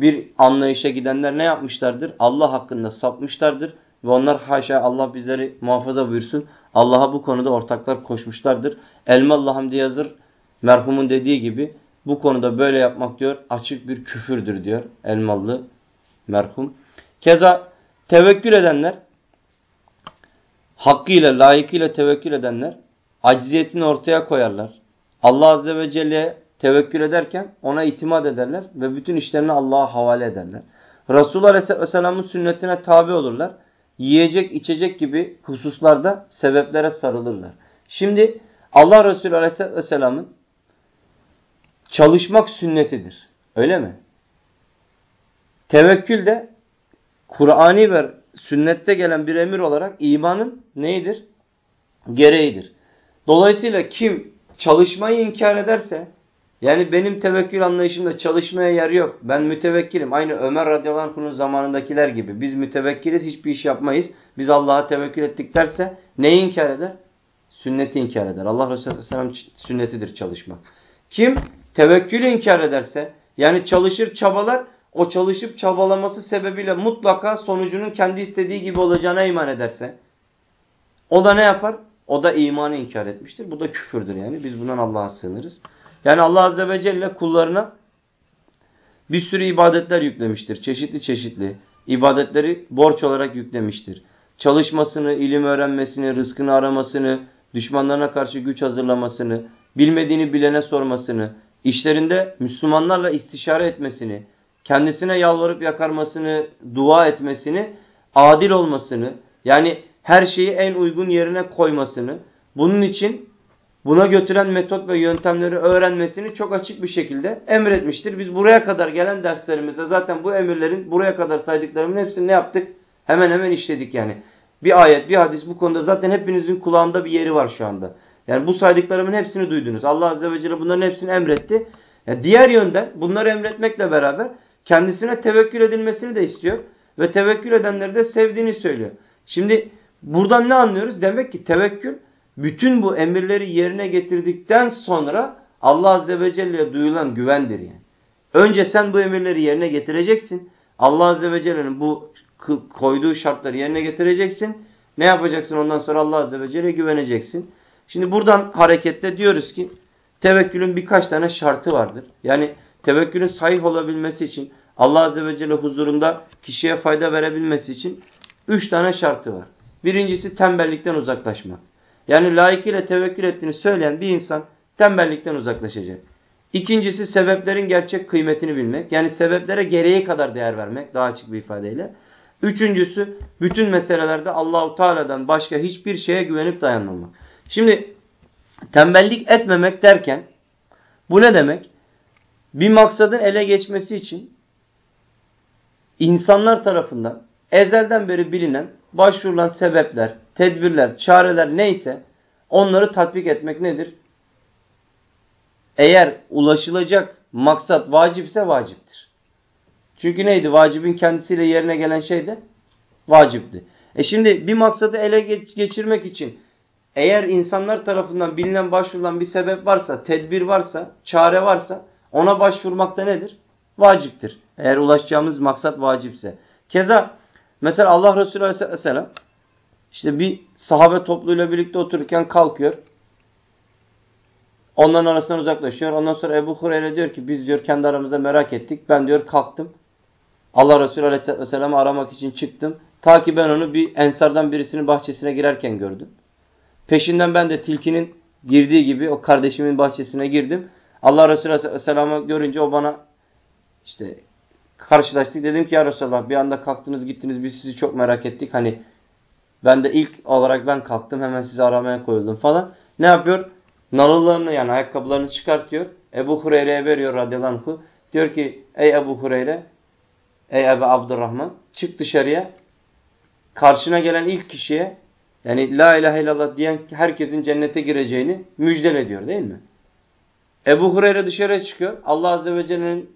bir anlayışa gidenler ne yapmışlardır? Allah hakkında sapmışlardır ve onlar haşa Allah bizleri muhafaza buyursun. Allah'a bu konuda ortaklar koşmuşlardır. Elmalı Hamdi yazır merhumun dediği gibi bu konuda böyle yapmak diyor açık bir küfürdür diyor Elmalı merhum. Keza tevekkül edenler hakkıyla layıkıyla tevekkül edenler acziyetini ortaya koyarlar. Allah Azze ve Celle'ye tevekkül ederken ona itimat ederler ve bütün işlerini Allah'a havale ederler. Resulullah Aleyhisselam'ın sünnetine tabi olurlar. Yiyecek, içecek gibi hususlarda sebeplere sarılırlar. Şimdi Allah Resulü Aleyhisselam'ın çalışmak sünnetidir. Öyle mi? Tevekkül de Kur'ani ve sünnette gelen bir emir olarak imanın neyidir? Gereğidir. Dolayısıyla kim çalışmayı inkar ederse yani benim tevekkül anlayışımda çalışmaya yer yok. Ben mütevekkilim. Aynı Ömer radıyallahu anh'ın zamanındakiler gibi. Biz mütevekkiliz hiçbir iş yapmayız. Biz Allah'a tevekkül ettik derse neyi inkar eder? Sünneti inkar eder. Allah Resulü aleyhisselam sünnetidir çalışmak. Kim tevekkülü inkar ederse yani çalışır çabalar o çalışıp çabalaması sebebiyle mutlaka sonucunun kendi istediği gibi olacağına iman ederse o da ne yapar? O da imanı inkar etmiştir. Bu da küfürdür yani. Biz bundan Allah'a sığınırız. Yani Allah Azze ve Celle kullarına bir sürü ibadetler yüklemiştir. Çeşitli çeşitli. ibadetleri borç olarak yüklemiştir. Çalışmasını, ilim öğrenmesini, rızkını aramasını, düşmanlarına karşı güç hazırlamasını, bilmediğini bilene sormasını, işlerinde Müslümanlarla istişare etmesini, kendisine yalvarıp yakarmasını, dua etmesini, adil olmasını, yani her şeyi en uygun yerine koymasını, bunun için buna götüren metot ve yöntemleri öğrenmesini çok açık bir şekilde emretmiştir. Biz buraya kadar gelen derslerimizde zaten bu emirlerin buraya kadar saydıklarımın hepsini ne yaptık? Hemen hemen işledik yani. Bir ayet, bir hadis bu konuda zaten hepinizin kulağında bir yeri var şu anda. Yani bu saydıklarımın hepsini duydunuz. Allah Azze ve Celle bunların hepsini emretti. Yani diğer yönden bunları emretmekle beraber kendisine tevekkül edilmesini de istiyor. Ve tevekkül edenleri de sevdiğini söylüyor. Şimdi buradan ne anlıyoruz? Demek ki tevekkül bütün bu emirleri yerine getirdikten sonra Allah Azze ve Celle'ye duyulan güvendir yani. Önce sen bu emirleri yerine getireceksin. Allah Azze ve Celle'nin bu koyduğu şartları yerine getireceksin. Ne yapacaksın ondan sonra Allah Azze ve Celle'ye güveneceksin. Şimdi buradan hareketle diyoruz ki tevekkülün birkaç tane şartı vardır. Yani tevekkülün sahih olabilmesi için Allah Azze ve Celle huzurunda kişiye fayda verebilmesi için üç tane şartı var. Birincisi tembellikten uzaklaşmak. Yani layıkıyla tevekkül ettiğini söyleyen bir insan tembellikten uzaklaşacak. İkincisi sebeplerin gerçek kıymetini bilmek. Yani sebeplere gereği kadar değer vermek daha açık bir ifadeyle. Üçüncüsü bütün meselelerde Allahu Teala'dan başka hiçbir şeye güvenip dayanmamak. Şimdi tembellik etmemek derken bu ne demek? Bir maksadın ele geçmesi için insanlar tarafından ezelden beri bilinen başvurulan sebepler, tedbirler, çareler neyse onları tatbik etmek nedir? Eğer ulaşılacak maksat vacipse vaciptir. Çünkü neydi? Vacibin kendisiyle yerine gelen şey de vacipti. E şimdi bir maksadı ele geçirmek için eğer insanlar tarafından bilinen başvurulan bir sebep varsa, tedbir varsa, çare varsa ona başvurmak da nedir? Vaciptir. Eğer ulaşacağımız maksat vacipse. Keza mesela Allah Resulü Aleyhisselam işte bir sahabe topluluğuyla birlikte otururken kalkıyor. Onların arasından uzaklaşıyor. Ondan sonra Ebu Hureyre diyor ki biz diyor kendi aramızda merak ettik. Ben diyor kalktım. Allah Resulü Aleyhisselam'ı aramak için çıktım. Ta ki ben onu bir ensardan birisinin bahçesine girerken gördüm. Peşinden ben de tilkinin girdiği gibi o kardeşimin bahçesine girdim. Allah Resulü Aleyhisselam'ı görünce o bana işte karşılaştık. Dedim ki ya Resulallah bir anda kalktınız gittiniz biz sizi çok merak ettik. Hani ben de ilk olarak ben kalktım hemen sizi aramaya koyuldum falan. Ne yapıyor? Nalılarını yani ayakkabılarını çıkartıyor. Ebu Hureyre'ye veriyor radıyallahu anh. Diyor ki ey Ebu Hureyre ey Ebu Abdurrahman çık dışarıya karşına gelen ilk kişiye Yani la ilahe illallah diyen herkesin cennete gireceğini müjdele diyor değil mi? Ebu Hureyre dışarıya çıkıyor. Allah Azze ve Celle'nin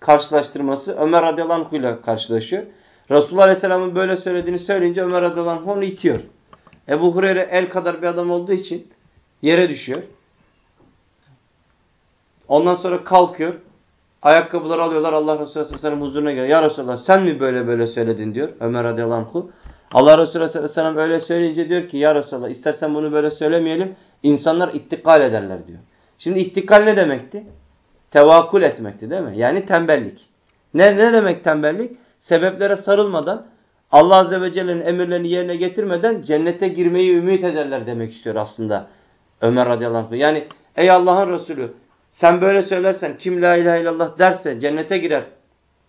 karşılaştırması Ömer radıyallahu ile karşılaşıyor. Resulullah aleyhisselamın böyle söylediğini söyleyince Ömer radıyallahu onu itiyor. Ebu Hureyre el kadar bir adam olduğu için yere düşüyor. Ondan sonra kalkıyor. Ayakkabıları alıyorlar Allah Resulü Aleyhisselam huzuruna geliyor. Ya Resulallah sen mi böyle böyle söyledin diyor Ömer radıyallahu anh. Allah Resulü Aleyhisselam öyle söyleyince diyor ki ya Resulallah istersen bunu böyle söylemeyelim. İnsanlar ittikal ederler diyor. Şimdi ittikal ne demekti? Tevakkul etmekti değil mi? Yani tembellik. Ne, ne demek tembellik? Sebeplere sarılmadan Allah Azze ve Celle'nin emirlerini yerine getirmeden cennete girmeyi ümit ederler demek istiyor aslında Ömer radıyallahu anh. Yani ey Allah'ın Resulü sen böyle söylersen kim la ilahe illallah derse cennete girer.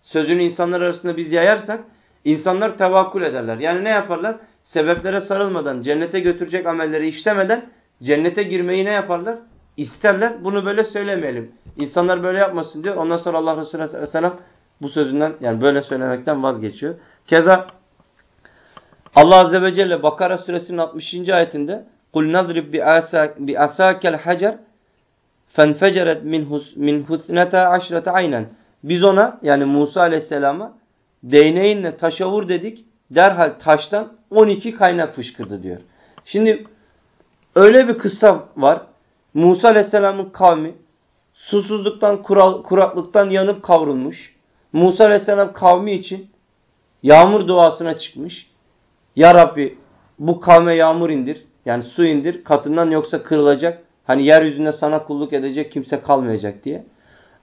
Sözünü insanlar arasında biz yayarsak insanlar tevakkul ederler. Yani ne yaparlar? Sebeplere sarılmadan, cennete götürecek amelleri işlemeden cennete girmeyi ne yaparlar? İsterler. Bunu böyle söylemeyelim. İnsanlar böyle yapmasın diyor. Ondan sonra Allah Resulü Aleyhisselam bu sözünden yani böyle söylemekten vazgeçiyor. Keza Allah Azze ve Celle Bakara suresinin 60. ayetinde قُلْ نَضْرِبْ بِأَسَاكَ الْحَجَرِ فَنْفَجَرَتْ مِنْ هُثْنَةَ عَشْرَةَ aynen. Biz ona yani Musa Aleyhisselam'a değneğinle taşa vur dedik. Derhal taştan 12 kaynak fışkırdı diyor. Şimdi öyle bir kıssa var. Musa Aleyhisselam'ın kavmi susuzluktan, kuraklıktan yanıp kavrulmuş. Musa Aleyhisselam kavmi için yağmur duasına çıkmış. Ya Rabbi bu kavme yağmur indir. Yani su indir. Katından yoksa kırılacak. Hani yeryüzünde sana kulluk edecek kimse kalmayacak diye.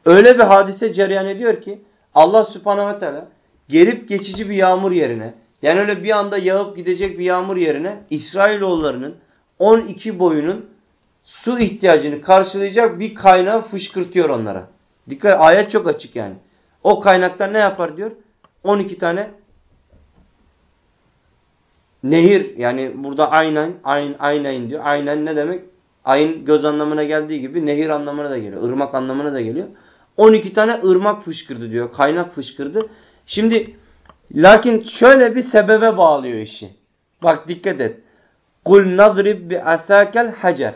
Öyle bir hadise cereyan ediyor ki Allah subhanahu teala gelip geçici bir yağmur yerine yani öyle bir anda yağıp gidecek bir yağmur yerine İsrailoğullarının 12 boyunun su ihtiyacını karşılayacak bir kaynağı fışkırtıyor onlara. Dikkat ayet çok açık yani. O kaynaktan ne yapar diyor? 12 tane nehir yani burada aynen ayn aynen diyor. Aynen ne demek? Ayın göz anlamına geldiği gibi nehir anlamına da geliyor. Irmak anlamına da geliyor. 12 tane ırmak fışkırdı diyor. Kaynak fışkırdı. Şimdi lakin şöyle bir sebebe bağlıyor işi. Bak dikkat et. Kul nadrib bi asakel hacer.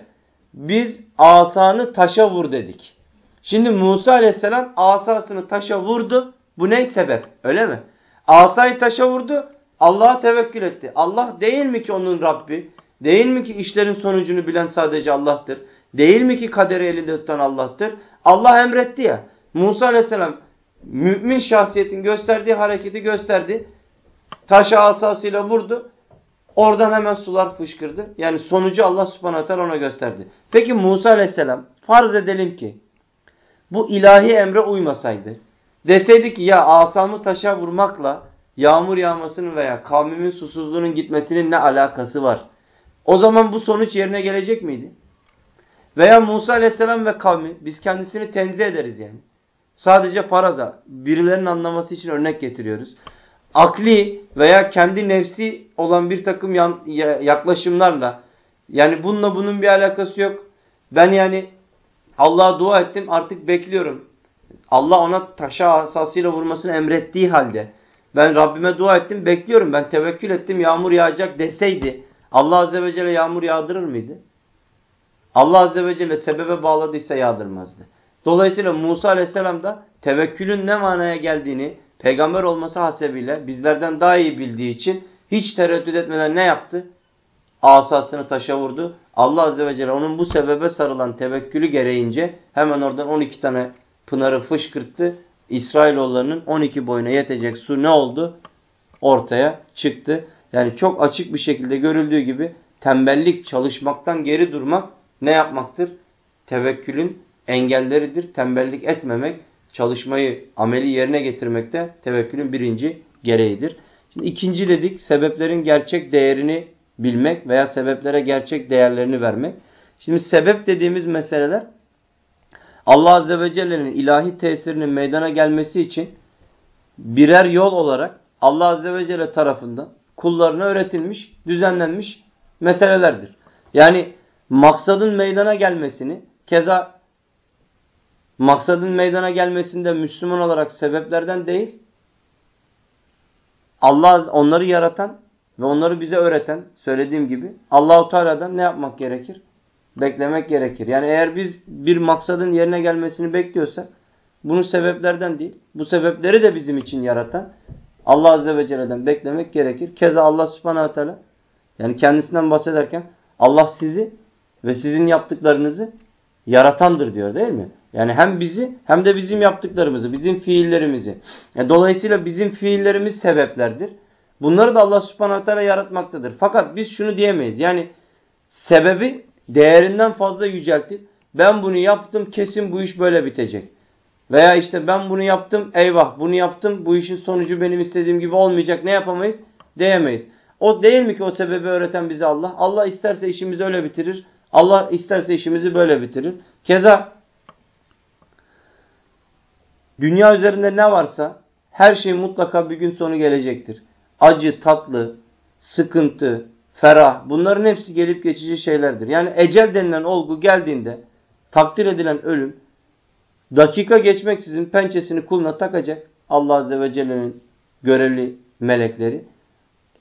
Biz asanı taşa vur dedik. Şimdi Musa aleyhisselam asasını taşa vurdu. Bu ne sebep? Öyle mi? Asayı taşa vurdu. Allah'a tevekkül etti. Allah değil mi ki onun Rabbi? Değil mi ki işlerin sonucunu bilen sadece Allah'tır? Değil mi ki kaderi elinde tutan Allah'tır? Allah emretti ya. Musa aleyhisselam mümin şahsiyetin gösterdiği hareketi gösterdi. Taşı asasıyla vurdu. Oradan hemen sular fışkırdı. Yani sonucu Allah subhanahu teala ona gösterdi. Peki Musa aleyhisselam farz edelim ki bu ilahi emre uymasaydı. Deseydi ki ya asamı taşa vurmakla yağmur yağmasının veya kavmimin susuzluğunun gitmesinin ne alakası var? O zaman bu sonuç yerine gelecek miydi? Veya Musa aleyhisselam ve kavmi biz kendisini tenzih ederiz yani. Sadece faraza birilerinin anlaması için örnek getiriyoruz. Akli veya kendi nefsi olan bir takım yaklaşımlarla yani bununla bunun bir alakası yok. Ben yani Allah'a dua ettim artık bekliyorum. Allah ona taşa asasıyla vurmasını emrettiği halde ben Rabbime dua ettim bekliyorum ben tevekkül ettim yağmur yağacak deseydi Allah Azze ve Celle yağmur yağdırır mıydı? Allah Azze ve Celle sebebe bağladıysa yağdırmazdı. Dolayısıyla Musa Aleyhisselam da tevekkülün ne manaya geldiğini peygamber olması hasebiyle bizlerden daha iyi bildiği için hiç tereddüt etmeden ne yaptı? Asasını taşa vurdu. Allah Azze ve Celle onun bu sebebe sarılan tevekkülü gereğince hemen oradan 12 tane pınarı fışkırttı. İsrailoğullarının 12 boyuna yetecek su ne oldu? Ortaya çıktı. Yani çok açık bir şekilde görüldüğü gibi tembellik, çalışmaktan geri durmak ne yapmaktır? Tevekkülün engelleridir. Tembellik etmemek, çalışmayı, ameli yerine getirmekte tevekkülün birinci gereğidir. Şimdi ikinci dedik sebeplerin gerçek değerini bilmek veya sebeplere gerçek değerlerini vermek. Şimdi sebep dediğimiz meseleler Allah Azze ve Celle'nin ilahi tesirinin meydana gelmesi için birer yol olarak Allah Azze ve Celle tarafından kullarına öğretilmiş, düzenlenmiş meselelerdir. Yani maksadın meydana gelmesini, keza maksadın meydana gelmesinde Müslüman olarak sebeplerden değil, Allah onları yaratan ve onları bize öğreten söylediğim gibi Allahu Teala'dan ne yapmak gerekir? Beklemek gerekir. Yani eğer biz bir maksadın yerine gelmesini bekliyorsak bunun sebeplerden değil. Bu sebepleri de bizim için yaratan Allah Azze ve Celle'den beklemek gerekir. Keza Allah Subhanahu Teala yani kendisinden bahsederken Allah sizi ve sizin yaptıklarınızı yaratandır diyor değil mi? Yani hem bizi hem de bizim yaptıklarımızı, bizim fiillerimizi. Yani e, dolayısıyla bizim fiillerimiz sebeplerdir. Bunları da Allah subhanahu teala yaratmaktadır. Fakat biz şunu diyemeyiz. Yani sebebi değerinden fazla yüceltip ben bunu yaptım kesin bu iş böyle bitecek. Veya işte ben bunu yaptım eyvah bunu yaptım bu işin sonucu benim istediğim gibi olmayacak ne yapamayız? Diyemeyiz. O değil mi ki o sebebi öğreten bize Allah? Allah isterse işimizi öyle bitirir. Allah isterse işimizi böyle bitirir. Keza dünya üzerinde ne varsa her şey mutlaka bir gün sonu gelecektir. Acı, tatlı, sıkıntı, ferah bunların hepsi gelip geçici şeylerdir. Yani ecel denilen olgu geldiğinde takdir edilen ölüm dakika geçmeksizin pençesini kuluna takacak Allah Azze ve Celle'nin görevli melekleri.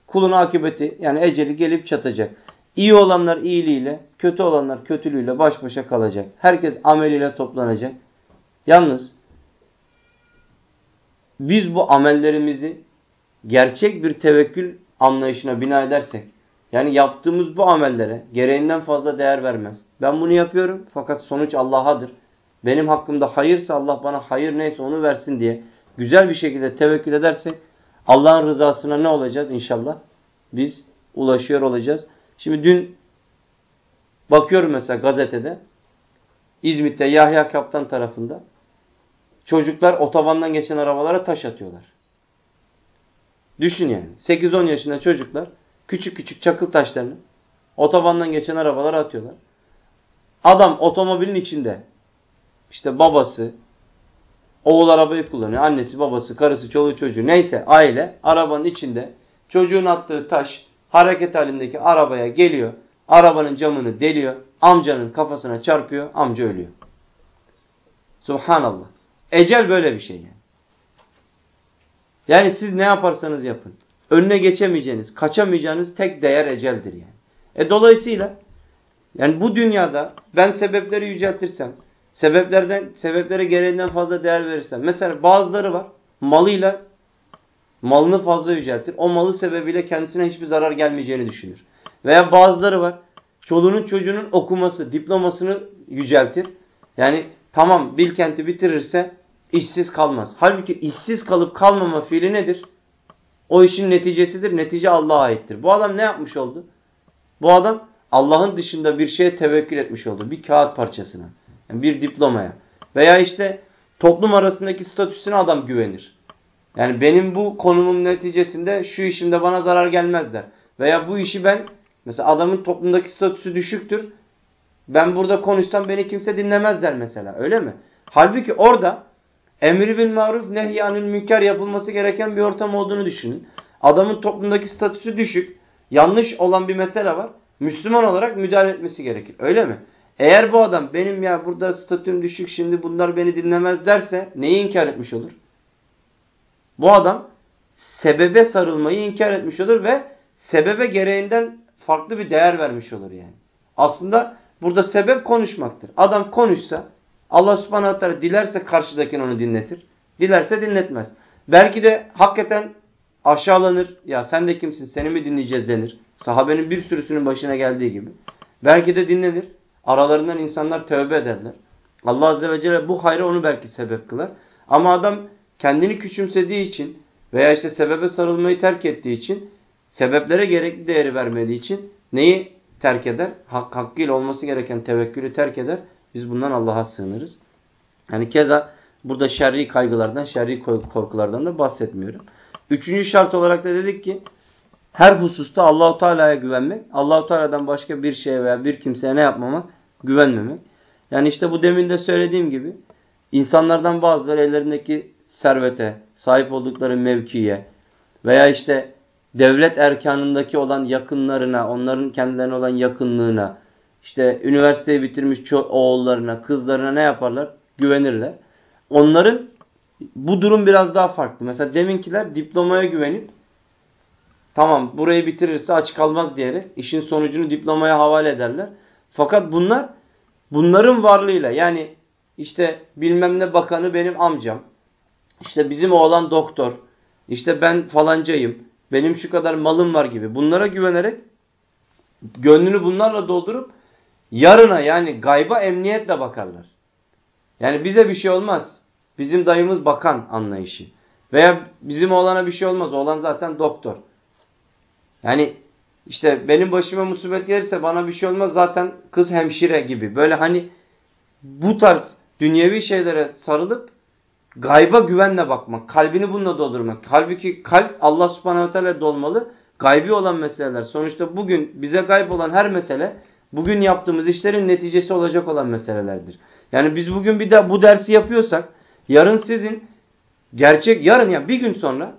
Kulun akıbeti yani eceli gelip çatacak. İyi olanlar iyiliğiyle, kötü olanlar kötülüğüyle baş başa kalacak. Herkes ameliyle toplanacak. Yalnız biz bu amellerimizi gerçek bir tevekkül anlayışına bina edersek, yani yaptığımız bu amellere gereğinden fazla değer vermez. Ben bunu yapıyorum fakat sonuç Allah'adır. Benim hakkımda hayırsa Allah bana hayır neyse onu versin diye güzel bir şekilde tevekkül edersek Allah'ın rızasına ne olacağız inşallah? Biz ulaşıyor olacağız. Şimdi dün bakıyorum mesela gazetede İzmit'te Yahya Kaptan tarafında çocuklar otobandan geçen arabalara taş atıyorlar. Düşün yani. 8-10 yaşında çocuklar küçük küçük çakıl taşlarını otobandan geçen arabalara atıyorlar. Adam otomobilin içinde işte babası oğul arabayı kullanıyor. Annesi, babası, karısı, çoluğu, çocuğu neyse aile arabanın içinde çocuğun attığı taş hareket halindeki arabaya geliyor. Arabanın camını deliyor. Amcanın kafasına çarpıyor. Amca ölüyor. Subhanallah. Ecel böyle bir şey yani. Yani siz ne yaparsanız yapın. Önüne geçemeyeceğiniz, kaçamayacağınız tek değer eceldir yani. E dolayısıyla yani bu dünyada ben sebepleri yüceltirsem, sebeplerden sebeplere gereğinden fazla değer verirsem. Mesela bazıları var malıyla malını fazla yüceltir. O malı sebebiyle kendisine hiçbir zarar gelmeyeceğini düşünür. Veya bazıları var çoluğunun çocuğunun okuması, diplomasını yüceltir. Yani tamam Bilkent'i bitirirse işsiz kalmaz. Halbuki işsiz kalıp kalmama fiili nedir? O işin neticesidir. Netice Allah'a aittir. Bu adam ne yapmış oldu? Bu adam Allah'ın dışında bir şeye tevekkül etmiş oldu. Bir kağıt parçasına. Yani bir diplomaya. Veya işte toplum arasındaki statüsüne adam güvenir. Yani benim bu konumum neticesinde şu işimde bana zarar gelmez der. Veya bu işi ben mesela adamın toplumdaki statüsü düşüktür. Ben burada konuşsam beni kimse dinlemez der mesela. Öyle mi? Halbuki orada emri bil maruf nehyanül münker yapılması gereken bir ortam olduğunu düşünün. Adamın toplumdaki statüsü düşük. Yanlış olan bir mesele var. Müslüman olarak müdahale etmesi gerekir. Öyle mi? Eğer bu adam benim ya burada statüm düşük şimdi bunlar beni dinlemez derse neyi inkar etmiş olur? Bu adam sebebe sarılmayı inkar etmiş olur ve sebebe gereğinden farklı bir değer vermiş olur yani. Aslında burada sebep konuşmaktır. Adam konuşsa Allah subhanahu teala dilerse karşıdakini onu dinletir. Dilerse dinletmez. Belki de hakikaten aşağılanır. Ya sen de kimsin seni mi dinleyeceğiz denir. Sahabenin bir sürüsünün başına geldiği gibi. Belki de dinlenir. Aralarından insanlar tövbe ederler. Allah Azze ve Celle bu hayra onu belki sebep kılar. Ama adam kendini küçümsediği için veya işte sebebe sarılmayı terk ettiği için sebeplere gerekli değeri vermediği için neyi terk eder? Hak, hakkıyla olması gereken tevekkülü terk eder. Biz bundan Allah'a sığınırız. Yani keza burada şerri kaygılardan, şerri korkulardan da bahsetmiyorum. Üçüncü şart olarak da dedik ki her hususta Allahu Teala'ya güvenmek, Allahu Teala'dan başka bir şeye veya bir kimseye ne yapmamak? Güvenmemek. Yani işte bu demin de söylediğim gibi insanlardan bazıları ellerindeki servete, sahip oldukları mevkiye veya işte devlet erkanındaki olan yakınlarına, onların kendilerine olan yakınlığına, işte üniversiteyi bitirmiş oğullarına, kızlarına ne yaparlar? Güvenirler. Onların bu durum biraz daha farklı. Mesela deminkiler diplomaya güvenip tamam burayı bitirirse aç kalmaz diyerek işin sonucunu diplomaya havale ederler. Fakat bunlar bunların varlığıyla yani işte bilmem ne bakanı benim amcam. İşte bizim oğlan doktor. İşte ben falancayım. Benim şu kadar malım var gibi. Bunlara güvenerek gönlünü bunlarla doldurup yarına yani gayba emniyetle bakarlar. Yani bize bir şey olmaz. Bizim dayımız bakan anlayışı. Veya bizim oğlana bir şey olmaz. Oğlan zaten doktor. Yani işte benim başıma musibet gelirse bana bir şey olmaz zaten kız hemşire gibi. Böyle hani bu tarz dünyevi şeylere sarılıp gayba güvenle bakmak, kalbini bununla doldurmak. Halbuki kalp Allah subhanehu ve teala dolmalı. Gaybi olan meseleler. Sonuçta bugün bize gayb olan her mesele bugün yaptığımız işlerin neticesi olacak olan meselelerdir. Yani biz bugün bir de bu dersi yapıyorsak yarın sizin gerçek yarın yani bir gün sonra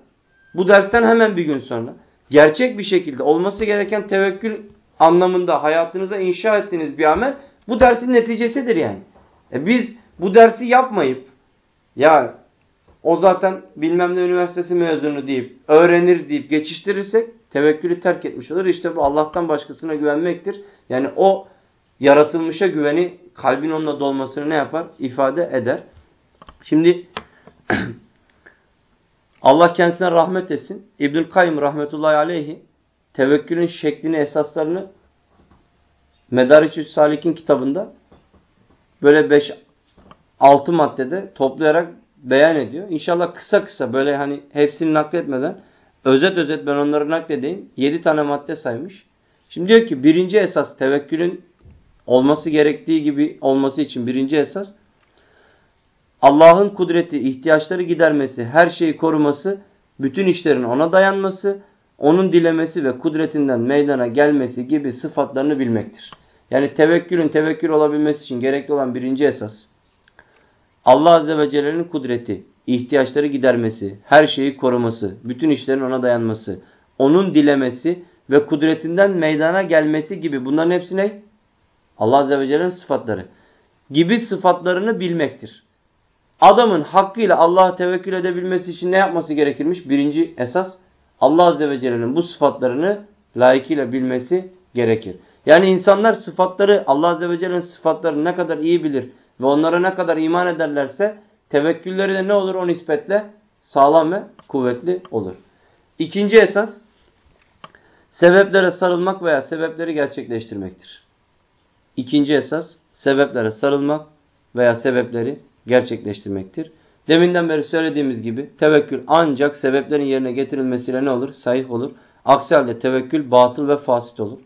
bu dersten hemen bir gün sonra gerçek bir şekilde olması gereken tevekkül anlamında hayatınıza inşa ettiğiniz bir amel bu dersin neticesidir yani. E biz bu dersi yapmayıp ya o zaten bilmem ne üniversitesi mezunu deyip öğrenir deyip geçiştirirsek tevekkülü terk etmiş olur. İşte bu Allah'tan başkasına güvenmektir. Yani o yaratılmışa güveni kalbin onunla dolmasını ne yapar? İfade eder. Şimdi Allah kendisine rahmet etsin. İbnül Kayyum rahmetullahi aleyhi tevekkülün şeklini, esaslarını Medariçü Salik'in kitabında böyle 5-6 maddede toplayarak beyan ediyor. İnşallah kısa kısa böyle hani hepsini nakletmeden özet özet ben onları nakledeyim. 7 tane madde saymış. Şimdi diyor ki birinci esas tevekkülün olması gerektiği gibi olması için birinci esas Allah'ın kudreti, ihtiyaçları gidermesi, her şeyi koruması, bütün işlerin ona dayanması, onun dilemesi ve kudretinden meydana gelmesi gibi sıfatlarını bilmektir. Yani tevekkülün tevekkül olabilmesi için gerekli olan birinci esas Allah Azze ve Celle'nin kudreti, ihtiyaçları gidermesi, her şeyi koruması, bütün işlerin ona dayanması, onun dilemesi ve kudretinden meydana gelmesi gibi bunların hepsi ne? Allah Azze ve Celle'nin sıfatları. Gibi sıfatlarını bilmektir. Adamın hakkıyla Allah'a tevekkül edebilmesi için ne yapması gerekirmiş? Birinci esas Allah Azze ve Celle'nin bu sıfatlarını layıkıyla bilmesi gerekir. Yani insanlar sıfatları Allah Azze ve Celle'nin sıfatlarını ne kadar iyi bilir ve onlara ne kadar iman ederlerse tevekkülleri de ne olur o nispetle? Sağlam ve kuvvetli olur. İkinci esas sebeplere sarılmak veya sebepleri gerçekleştirmektir. İkinci esas sebeplere sarılmak veya sebepleri gerçekleştirmektir. Deminden beri söylediğimiz gibi tevekkül ancak sebeplerin yerine getirilmesiyle ne olur? Sahih olur. Aksi halde tevekkül batıl ve fasit olur.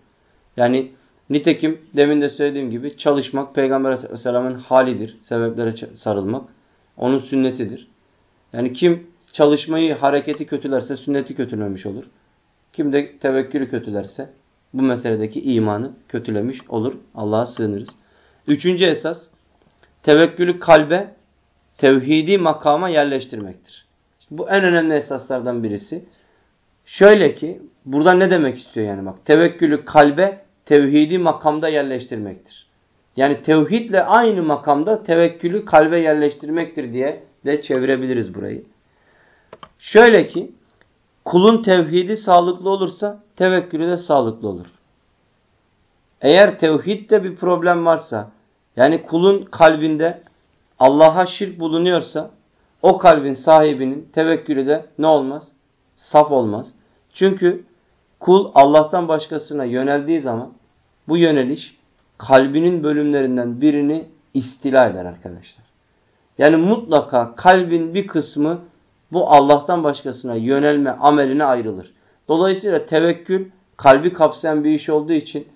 Yani nitekim demin de söylediğim gibi çalışmak Peygamber Aleyhisselam'ın halidir. Sebeplere sarılmak. Onun sünnetidir. Yani kim çalışmayı, hareketi kötülerse sünneti kötülemiş olur. Kim de tevekkülü kötülerse bu meseledeki imanı kötülemiş olur. Allah'a sığınırız. Üçüncü esas tevekkülü kalbe tevhidi makama yerleştirmektir. İşte bu en önemli esaslardan birisi. Şöyle ki burada ne demek istiyor yani bak tevekkülü kalbe tevhidi makamda yerleştirmektir. Yani tevhidle aynı makamda tevekkülü kalbe yerleştirmektir diye de çevirebiliriz burayı. Şöyle ki kulun tevhidi sağlıklı olursa tevekkülü de sağlıklı olur. Eğer tevhidde bir problem varsa yani kulun kalbinde Allah'a şirk bulunuyorsa o kalbin sahibinin tevekkülü de ne olmaz? Saf olmaz. Çünkü kul Allah'tan başkasına yöneldiği zaman bu yöneliş kalbinin bölümlerinden birini istila eder arkadaşlar. Yani mutlaka kalbin bir kısmı bu Allah'tan başkasına yönelme ameline ayrılır. Dolayısıyla tevekkül kalbi kapsayan bir iş olduğu için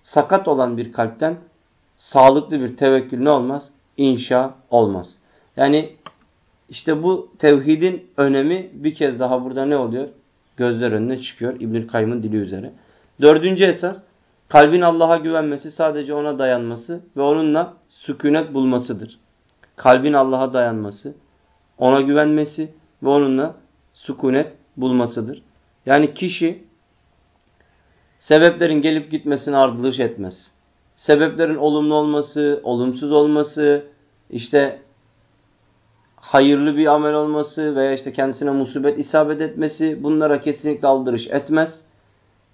sakat olan bir kalpten sağlıklı bir tevekkül ne olmaz? İnşa olmaz. Yani işte bu tevhidin önemi bir kez daha burada ne oluyor? Gözler önüne çıkıyor İbnül Kayyım'ın dili üzere. Dördüncü esas kalbin Allah'a güvenmesi sadece ona dayanması ve onunla sükunet bulmasıdır. Kalbin Allah'a dayanması, ona güvenmesi ve onunla sükunet bulmasıdır. Yani kişi sebeplerin gelip gitmesine ardılış etmez sebeplerin olumlu olması, olumsuz olması, işte hayırlı bir amel olması veya işte kendisine musibet isabet etmesi bunlara kesinlikle aldırış etmez.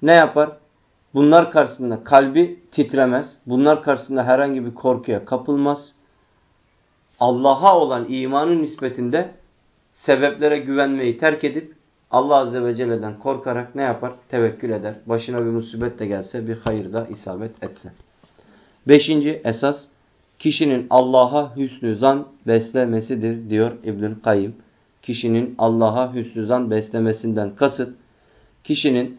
Ne yapar? Bunlar karşısında kalbi titremez. Bunlar karşısında herhangi bir korkuya kapılmaz. Allah'a olan imanın nispetinde sebeplere güvenmeyi terk edip Allah Azze ve Celle'den korkarak ne yapar? Tevekkül eder. Başına bir musibet de gelse bir hayır da isabet etse. Beşinci esas kişinin Allah'a hüsnü zan beslemesidir diyor İbnül Kayyım. Kişinin Allah'a hüsnü zan beslemesinden kasıt kişinin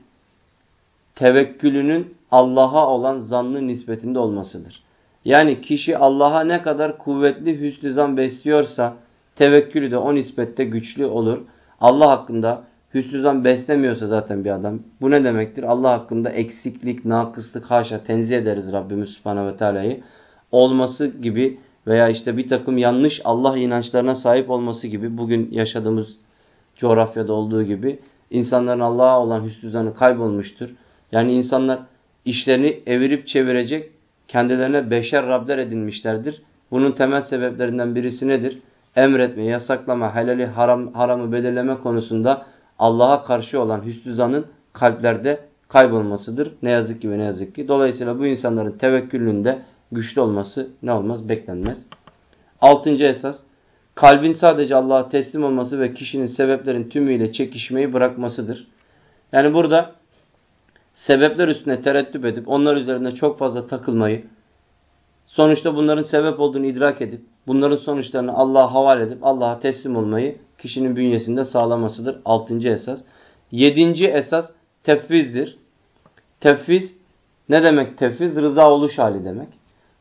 tevekkülünün Allah'a olan zannı nispetinde olmasıdır. Yani kişi Allah'a ne kadar kuvvetli hüsnü zan besliyorsa tevekkülü de o nispette güçlü olur. Allah hakkında hüsnü zan beslemiyorsa zaten bir adam. Bu ne demektir? Allah hakkında eksiklik, nakıslık haşa tenzih ederiz Rabbimiz Subhanahu ve Teala'yı. Olması gibi veya işte bir takım yanlış Allah inançlarına sahip olması gibi bugün yaşadığımız coğrafyada olduğu gibi insanların Allah'a olan hüsnü zanı kaybolmuştur. Yani insanlar işlerini evirip çevirecek kendilerine beşer Rabler edinmişlerdir. Bunun temel sebeplerinden birisi nedir? Emretme, yasaklama, helali, haram, haramı belirleme konusunda Allah'a karşı olan hüsnü zanın kalplerde kaybolmasıdır. Ne yazık ki ve ne yazık ki. Dolayısıyla bu insanların tevekkülünde güçlü olması ne olmaz? Beklenmez. Altıncı esas, kalbin sadece Allah'a teslim olması ve kişinin sebeplerin tümüyle çekişmeyi bırakmasıdır. Yani burada sebepler üstüne tereddüt edip onlar üzerinde çok fazla takılmayı, sonuçta bunların sebep olduğunu idrak edip, bunların sonuçlarını Allah'a havale edip Allah'a teslim olmayı kişinin bünyesinde sağlamasıdır. Altıncı esas. Yedinci esas tefvizdir. Tefviz ne demek tefviz? Rıza oluş hali demek.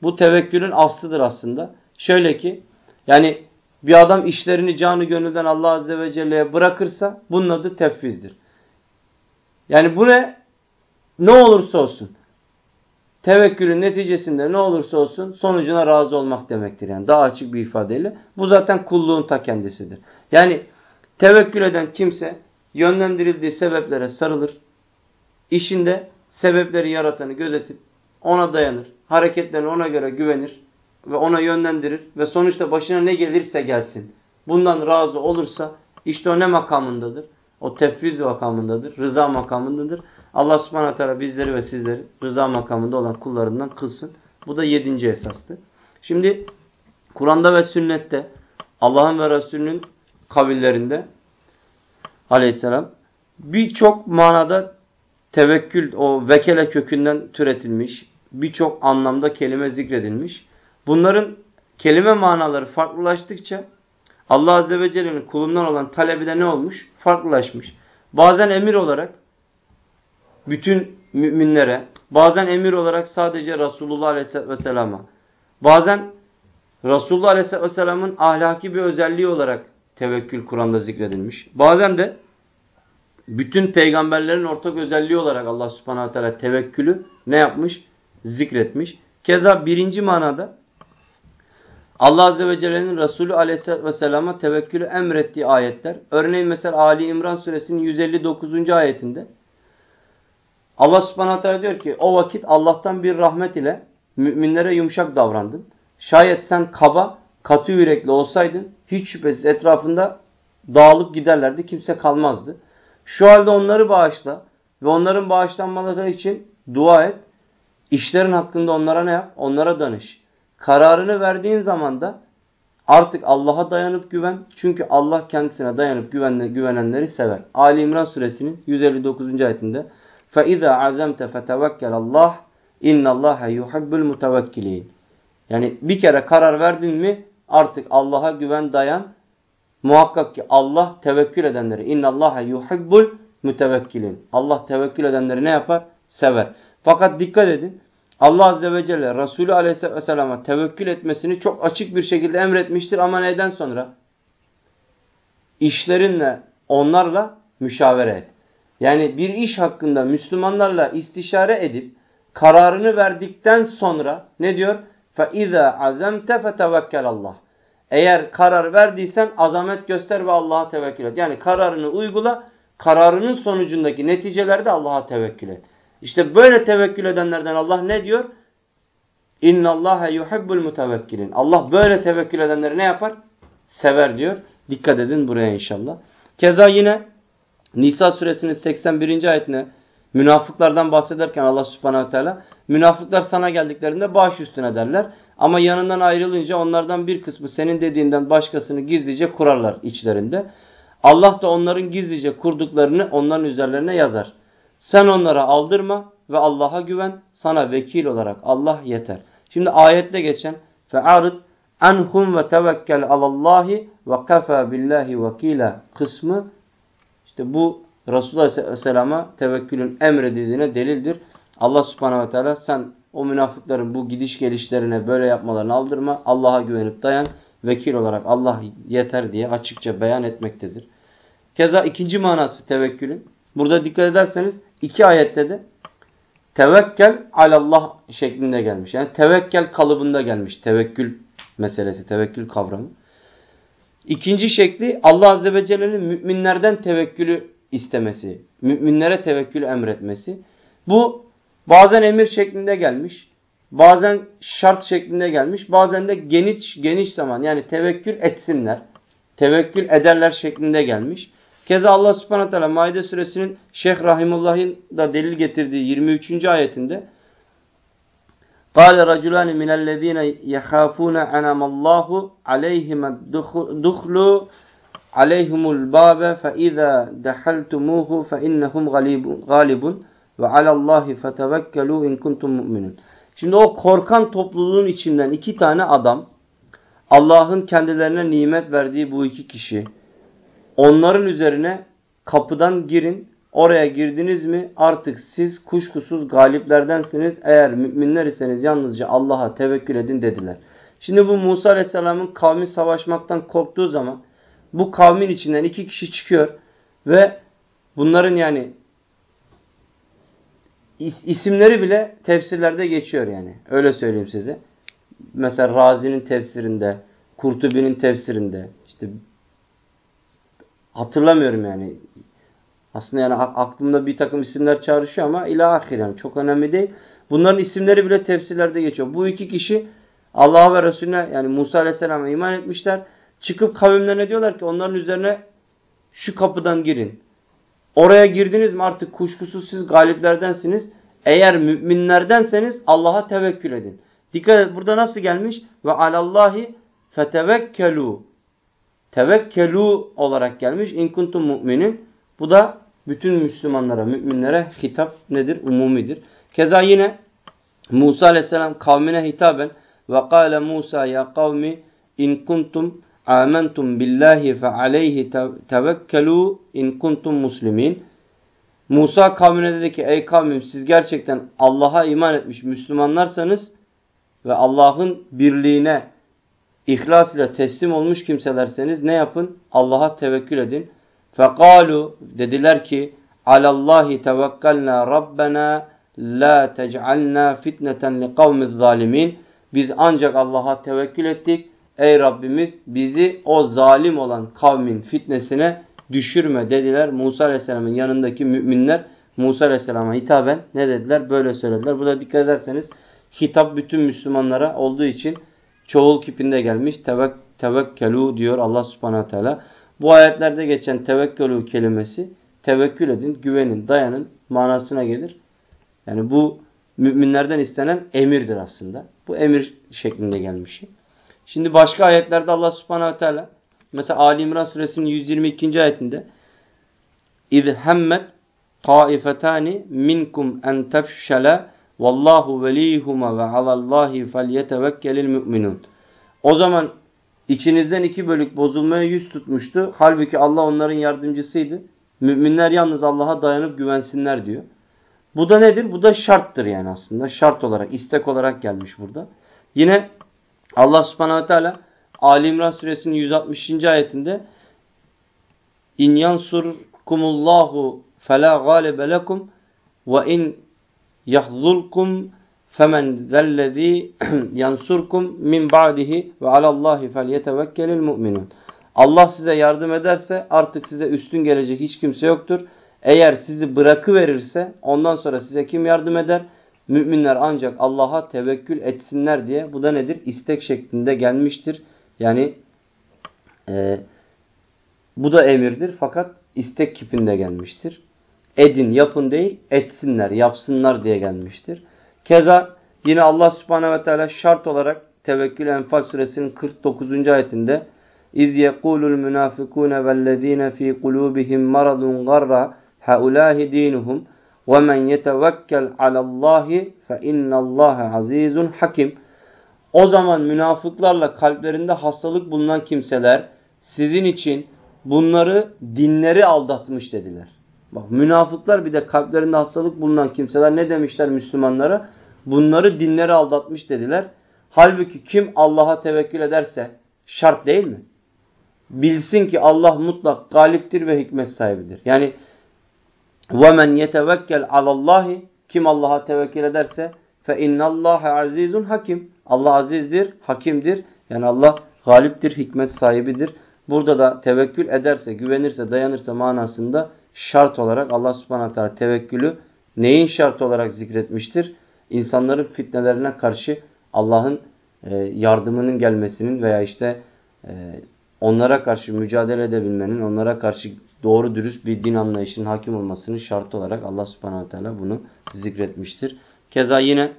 Bu tevekkülün aslıdır aslında. Şöyle ki yani bir adam işlerini canı gönülden Allah Azze ve Celle'ye bırakırsa bunun adı tefvizdir. Yani bu ne? Ne olursa olsun. Tevekkülün neticesinde ne olursa olsun sonucuna razı olmak demektir. Yani daha açık bir ifadeyle. Bu zaten kulluğun ta kendisidir. Yani tevekkül eden kimse yönlendirildiği sebeplere sarılır. İşinde sebepleri yaratanı gözetip ona dayanır. Hareketlerine ona göre güvenir ve ona yönlendirir ve sonuçta başına ne gelirse gelsin. Bundan razı olursa işte o ne makamındadır? O tefviz makamındadır, rıza makamındadır. Allah subhanahu teala bizleri ve sizleri rıza makamında olan kullarından kılsın. Bu da yedinci esastı. Şimdi Kur'an'da ve sünnette Allah'ın ve Resulünün kavillerinde aleyhisselam birçok manada tevekkül o vekele kökünden türetilmiş. Birçok anlamda kelime zikredilmiş. Bunların kelime manaları farklılaştıkça Allah Azze ve Celle'nin kulundan olan talebi de ne olmuş? Farklılaşmış. Bazen emir olarak bütün müminlere, bazen emir olarak sadece Resulullah Aleyhisselatü Vesselam'a, bazen Resulullah Aleyhisselatü Vesselam'ın ahlaki bir özelliği olarak tevekkül Kur'an'da zikredilmiş. Bazen de bütün peygamberlerin ortak özelliği olarak Allah subhanahu teala tevekkülü ne yapmış? Zikretmiş. Keza birinci manada Allah Azze ve Celle'nin Resulü Aleyhisselatü Vesselam'a tevekkülü emrettiği ayetler. Örneğin mesela Ali İmran suresinin 159. ayetinde Allah subhanahu teala diyor ki o vakit Allah'tan bir rahmet ile müminlere yumuşak davrandın. Şayet sen kaba, katı yürekli olsaydın hiç şüphesiz etrafında dağılıp giderlerdi. Kimse kalmazdı. Şu halde onları bağışla ve onların bağışlanmaları için dua et. İşlerin hakkında onlara ne yap? Onlara danış. Kararını verdiğin zaman da artık Allah'a dayanıp güven. Çünkü Allah kendisine dayanıp güvenenleri sever. Ali İmran suresinin 159. ayetinde فَاِذَا عَزَمْتَ فَتَوَكَّلَ اللّٰهِ اِنَّ اللّٰهَ يُحِبُّ الْمُتَوَكِّلِينَ Yani bir kere karar verdin mi artık Allah'a güven dayan. Muhakkak ki Allah tevekkül edenleri inna Allah yuhibbul mütevekkilin. Allah tevekkül edenleri ne yapar? Sever. Fakat dikkat edin. Allah Azze ve Celle Resulü Aleyhisselam'a tevekkül etmesini çok açık bir şekilde emretmiştir ama neden sonra? İşlerinle onlarla müşavere et. Yani bir iş hakkında Müslümanlarla istişare edip kararını verdikten sonra ne diyor? فَاِذَا عَزَمْتَ فَتَوَكَّلَ اللّٰهِ Eğer karar verdiysen azamet göster ve Allah'a tevekkül et. Yani kararını uygula, kararının sonucundaki neticelerde Allah'a tevekkül et. İşte böyle tevekkül edenlerden Allah ne diyor? İnna Allah yuhibbul mutevekkilin. Allah böyle tevekkül edenleri ne yapar? sever diyor. Dikkat edin buraya inşallah. Keza yine Nisa suresinin 81. ayetine münafıklardan bahsederken Allah subhanahu teala münafıklar sana geldiklerinde baş üstüne derler. Ama yanından ayrılınca onlardan bir kısmı senin dediğinden başkasını gizlice kurarlar içlerinde. Allah da onların gizlice kurduklarını onların üzerlerine yazar. Sen onlara aldırma ve Allah'a güven. Sana vekil olarak Allah yeter. Şimdi ayette geçen fe'arid anhum ve tevekkel alallahi ve kafa billahi vekila kısmı işte bu Resulullah Aleyhisselam'a tevekkülün emredildiğine delildir. Allah Subhanahu ve Teala sen o münafıkların bu gidiş gelişlerine böyle yapmalarını aldırma. Allah'a güvenip dayan. Vekil olarak Allah yeter diye açıkça beyan etmektedir. Keza ikinci manası tevekkülün. Burada dikkat ederseniz iki ayette de tevekkel alallah şeklinde gelmiş. Yani tevekkel kalıbında gelmiş. Tevekkül meselesi, tevekkül kavramı. İkinci şekli Allah Azze ve Celle'nin müminlerden tevekkülü istemesi. Müminlere tevekkülü emretmesi. Bu bazen emir şeklinde gelmiş. Bazen şart şeklinde gelmiş. Bazen de geniş geniş zaman yani tevekkül etsinler. Tevekkül ederler şeklinde gelmiş. Keza Allah subhanahu teala Maide suresinin Şeyh Rahimullah'ın da delil getirdiği 23. ayetinde قال رجلان من الذين يخافون أنعم الله عليهم دخلوا عليهم الباب فإذا دخلتموه فإنهم غالب وعلى الله فتوكلوا إن كنتم مؤمنين. Şimdi o korkan topluluğun içinden iki tane adam Allah'ın kendilerine nimet verdiği bu iki kişi onların üzerine kapıdan girin Oraya girdiniz mi artık siz kuşkusuz galiplerdensiniz. Eğer müminler iseniz yalnızca Allah'a tevekkül edin dediler. Şimdi bu Musa Aleyhisselam'ın kavmi savaşmaktan korktuğu zaman bu kavmin içinden iki kişi çıkıyor ve bunların yani isimleri bile tefsirlerde geçiyor yani. Öyle söyleyeyim size. Mesela Razi'nin tefsirinde, Kurtubi'nin tefsirinde işte hatırlamıyorum yani aslında yani aklımda bir takım isimler çağrışıyor ama ila ahir yani çok önemli değil. Bunların isimleri bile tefsirlerde geçiyor. Bu iki kişi Allah'a ve Resulüne yani Musa Aleyhisselam'a iman etmişler. Çıkıp kavimlerine diyorlar ki onların üzerine şu kapıdan girin. Oraya girdiniz mi artık kuşkusuz siz galiplerdensiniz. Eğer müminlerdenseniz Allah'a tevekkül edin. Dikkat et burada nasıl gelmiş? Ve alallahi fetevekkelu. Tevekkelu olarak gelmiş. İn kuntum mu'minin. Bu da bütün Müslümanlara, müminlere hitap nedir? Umumidir. Keza yine Musa aleyhisselam kavmine hitaben ve kâle Musa ya kavmi in kuntum amentum billahi fe aleyhi tevekkelu in kuntum muslimin. Musa kavmine dedi ki ey kavmim siz gerçekten Allah'a iman etmiş Müslümanlarsanız ve Allah'ın birliğine ihlas ile teslim olmuş kimselerseniz ne yapın? Allah'a tevekkül edin. Fekalu dediler ki alallahi tevekkalna rabbena la tec'alna fitneten li kavmiz zalimin. Biz ancak Allah'a tevekkül ettik. Ey Rabbimiz bizi o zalim olan kavmin fitnesine düşürme dediler. Musa Aleyhisselam'ın yanındaki müminler Musa Aleyhisselam'a hitaben ne dediler? Böyle söylediler. Burada dikkat ederseniz hitap bütün Müslümanlara olduğu için çoğul kipinde gelmiş. Tevek, tevekkelu diyor Allah subhanahu teala. Bu ayetlerde geçen tevekkelu kelimesi tevekkül edin, güvenin, dayanın manasına gelir. Yani bu müminlerden istenen emirdir aslında. Bu emir şeklinde gelmiş. Şimdi başka ayetlerde Allah subhanahu teala mesela Ali İmran suresinin 122. ayetinde İzhemmet taifetani minkum en tefşele Vallahu velihuma ve alallahi felyetevekkelil müminun. O zaman içinizden iki bölük bozulmaya yüz tutmuştu. Halbuki Allah onların yardımcısıydı. Müminler yalnız Allah'a dayanıp güvensinler diyor. Bu da nedir? Bu da şarttır yani aslında. Şart olarak, istek olarak gelmiş burada. Yine Allah subhanahu teala Ali İmran suresinin 160. ayetinde İn yansurkumullahu fela galibe lekum ve in yahzulkum femen zellezî yansurkum min ba'dihi ve alallâhi felyetevekkelil mu'minun. Allah size yardım ederse artık size üstün gelecek hiç kimse yoktur. Eğer sizi bırakıverirse ondan sonra size kim yardım eder? Müminler ancak Allah'a tevekkül etsinler diye. Bu da nedir? İstek şeklinde gelmiştir. Yani e, bu da emirdir fakat istek kipinde gelmiştir. Edin, yapın değil, etsinler, yapsınlar diye gelmiştir. Keza yine Allah subhanehu ve teala şart olarak Tevekkül Enfal suresinin 49. ayetinde İz yekulul münafikune vellezine fi kulubihim maradun garra haulahi dinuhum ve men yetevekkel alallahi fe innallaha azizun hakim. O zaman münafıklarla kalplerinde hastalık bulunan kimseler sizin için bunları dinleri aldatmış dediler. Bak münafıklar bir de kalplerinde hastalık bulunan kimseler ne demişler Müslümanlara? Bunları dinleri aldatmış dediler. Halbuki kim Allah'a tevekkül ederse şart değil mi? Bilsin ki Allah mutlak galiptir ve hikmet sahibidir. Yani وَمَنْ يَتَوَكَّلْ عَلَى اللّٰهِ Kim Allah'a tevekkül ederse فَاِنَّ اللّٰهَ azizun hakim. Allah azizdir, hakimdir. Yani Allah galiptir, hikmet sahibidir. Burada da tevekkül ederse, güvenirse, dayanırsa manasında şart olarak Allah subhanahu teala tevekkülü neyin şart olarak zikretmiştir? İnsanların fitnelerine karşı Allah'ın e, yardımının gelmesinin veya işte e, onlara karşı mücadele edebilmenin, onlara karşı doğru dürüst bir din anlayışının hakim olmasının şartı olarak Allah subhanahu teala bunu zikretmiştir. Keza yine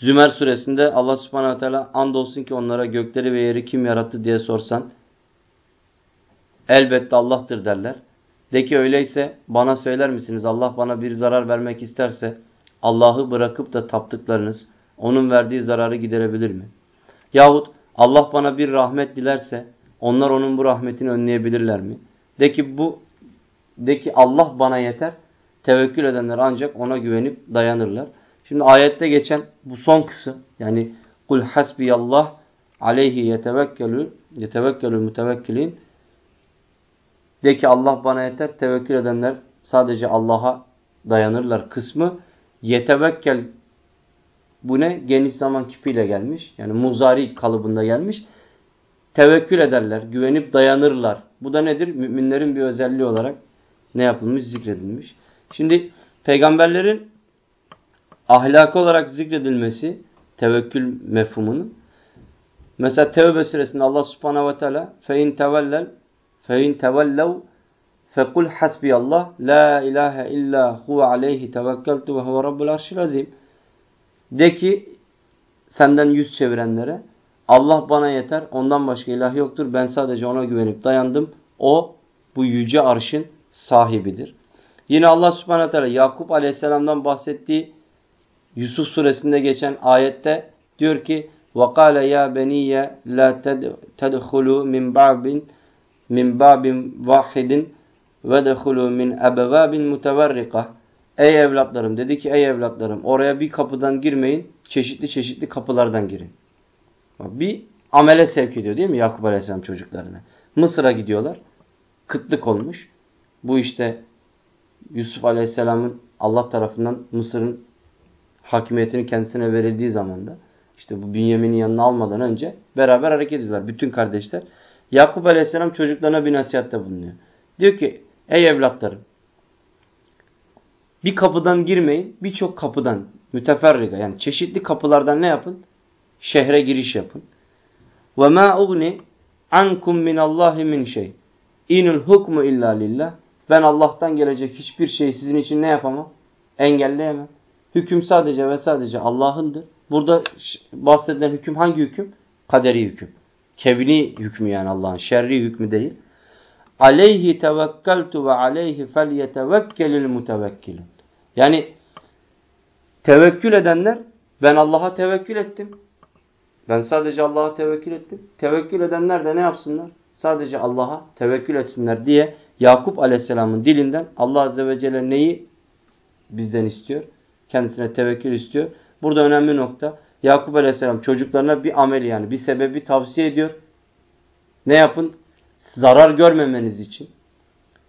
Zümer suresinde Allah subhanahu teala andolsun ki onlara gökleri ve yeri kim yarattı diye sorsan elbette Allah'tır derler. De ki öyleyse bana söyler misiniz Allah bana bir zarar vermek isterse Allah'ı bırakıp da taptıklarınız onun verdiği zararı giderebilir mi? Yahut Allah bana bir rahmet dilerse onlar onun bu rahmetini önleyebilirler mi? De ki bu de ki Allah bana yeter. Tevekkül edenler ancak ona güvenip dayanırlar. Şimdi ayette geçen bu son kısım yani kul hasbiyallah aleyhi yetevekkelu yetevekkelu mutevekkilin de ki Allah bana yeter. Tevekkül edenler sadece Allah'a dayanırlar kısmı yetevekkel bu ne? Geniş zaman kipiyle gelmiş. Yani muzari kalıbında gelmiş. Tevekkül ederler, güvenip dayanırlar. Bu da nedir? Müminlerin bir özelliği olarak ne yapılmış? Zikredilmiş. Şimdi peygamberlerin ahlakı olarak zikredilmesi tevekkül mefhumunun mesela Tevbe suresinde Allah subhanahu ve teala fein tevellel fein tevellev fekul hasbiyallah la ilahe illa huve aleyhi tevekkeltu ve huve rabbul arşil azim de ki senden yüz çevirenlere Allah bana yeter ondan başka ilah yoktur ben sadece ona güvenip dayandım o bu yüce arşın sahibidir. Yine Allah subhanahu teala Yakup aleyhisselamdan bahsettiği Yusuf suresinde geçen ayette diyor ki وَقَالَ يَا بَنِيَّ لَا تَدْخُلُوا مِنْ min babin vahidin ve dehulu min ebevabin muteverrika. Ey evlatlarım dedi ki ey evlatlarım oraya bir kapıdan girmeyin çeşitli çeşitli kapılardan girin. Bir amele sevk ediyor değil mi Yakup Aleyhisselam çocuklarını. Mısır'a gidiyorlar. Kıtlık olmuş. Bu işte Yusuf Aleyhisselam'ın Allah tarafından Mısır'ın hakimiyetinin kendisine verildiği zamanda işte bu Bünyamin'in yanına almadan önce beraber hareket ediyorlar. Bütün kardeşler Yakup Aleyhisselam çocuklarına bir nasihatte bulunuyor. Diyor ki ey evlatlarım bir kapıdan girmeyin birçok kapıdan müteferrika yani çeşitli kapılardan ne yapın? Şehre giriş yapın. Ve ma ugni ankum min Allahi min şey. İnul hukmu illa lillah. Ben Allah'tan gelecek hiçbir şey sizin için ne yapamam? Engelleyemem. Hüküm sadece ve sadece Allah'ındır. Burada bahsedilen hüküm hangi hüküm? Kaderi hüküm. Kevni hükmü yani Allah'ın. Şerri hükmü değil. Aleyhi tevekkeltu ve aleyhi felyetevekkelil mutevekkilun. Yani tevekkül edenler ben Allah'a tevekkül ettim. Ben sadece Allah'a tevekkül ettim. Tevekkül edenler de ne yapsınlar? Sadece Allah'a tevekkül etsinler diye Yakup Aleyhisselam'ın dilinden Allah Azze ve Celle neyi bizden istiyor? Kendisine tevekkül istiyor. Burada önemli nokta Yakup Aleyhisselam çocuklarına bir amel yani bir sebebi tavsiye ediyor. Ne yapın? Zarar görmemeniz için.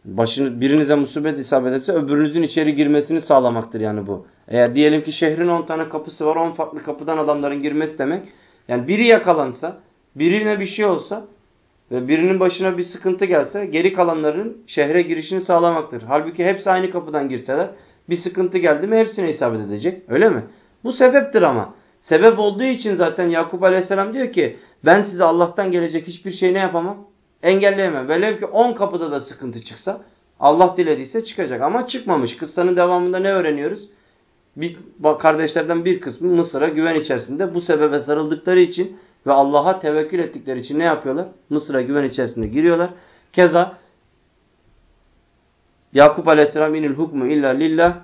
Başını, birinize musibet isabet etse öbürünüzün içeri girmesini sağlamaktır yani bu. Eğer diyelim ki şehrin 10 tane kapısı var 10 farklı kapıdan adamların girmesi demek. Yani biri yakalansa birine bir şey olsa ve birinin başına bir sıkıntı gelse geri kalanların şehre girişini sağlamaktır. Halbuki hepsi aynı kapıdan girseler bir sıkıntı geldi mi hepsine isabet edecek. Öyle mi? Bu sebeptir ama. Sebep olduğu için zaten Yakup Aleyhisselam diyor ki ben size Allah'tan gelecek hiçbir şey ne yapamam? Engelleyemem. Velev ki 10 kapıda da sıkıntı çıksa Allah dilediyse çıkacak. Ama çıkmamış. Kıssanın devamında ne öğreniyoruz? Bir, kardeşlerden bir kısmı Mısır'a güven içerisinde bu sebebe sarıldıkları için ve Allah'a tevekkül ettikleri için ne yapıyorlar? Mısır'a güven içerisinde giriyorlar. Keza Yakup Aleyhisselam inil hukmu illa lillah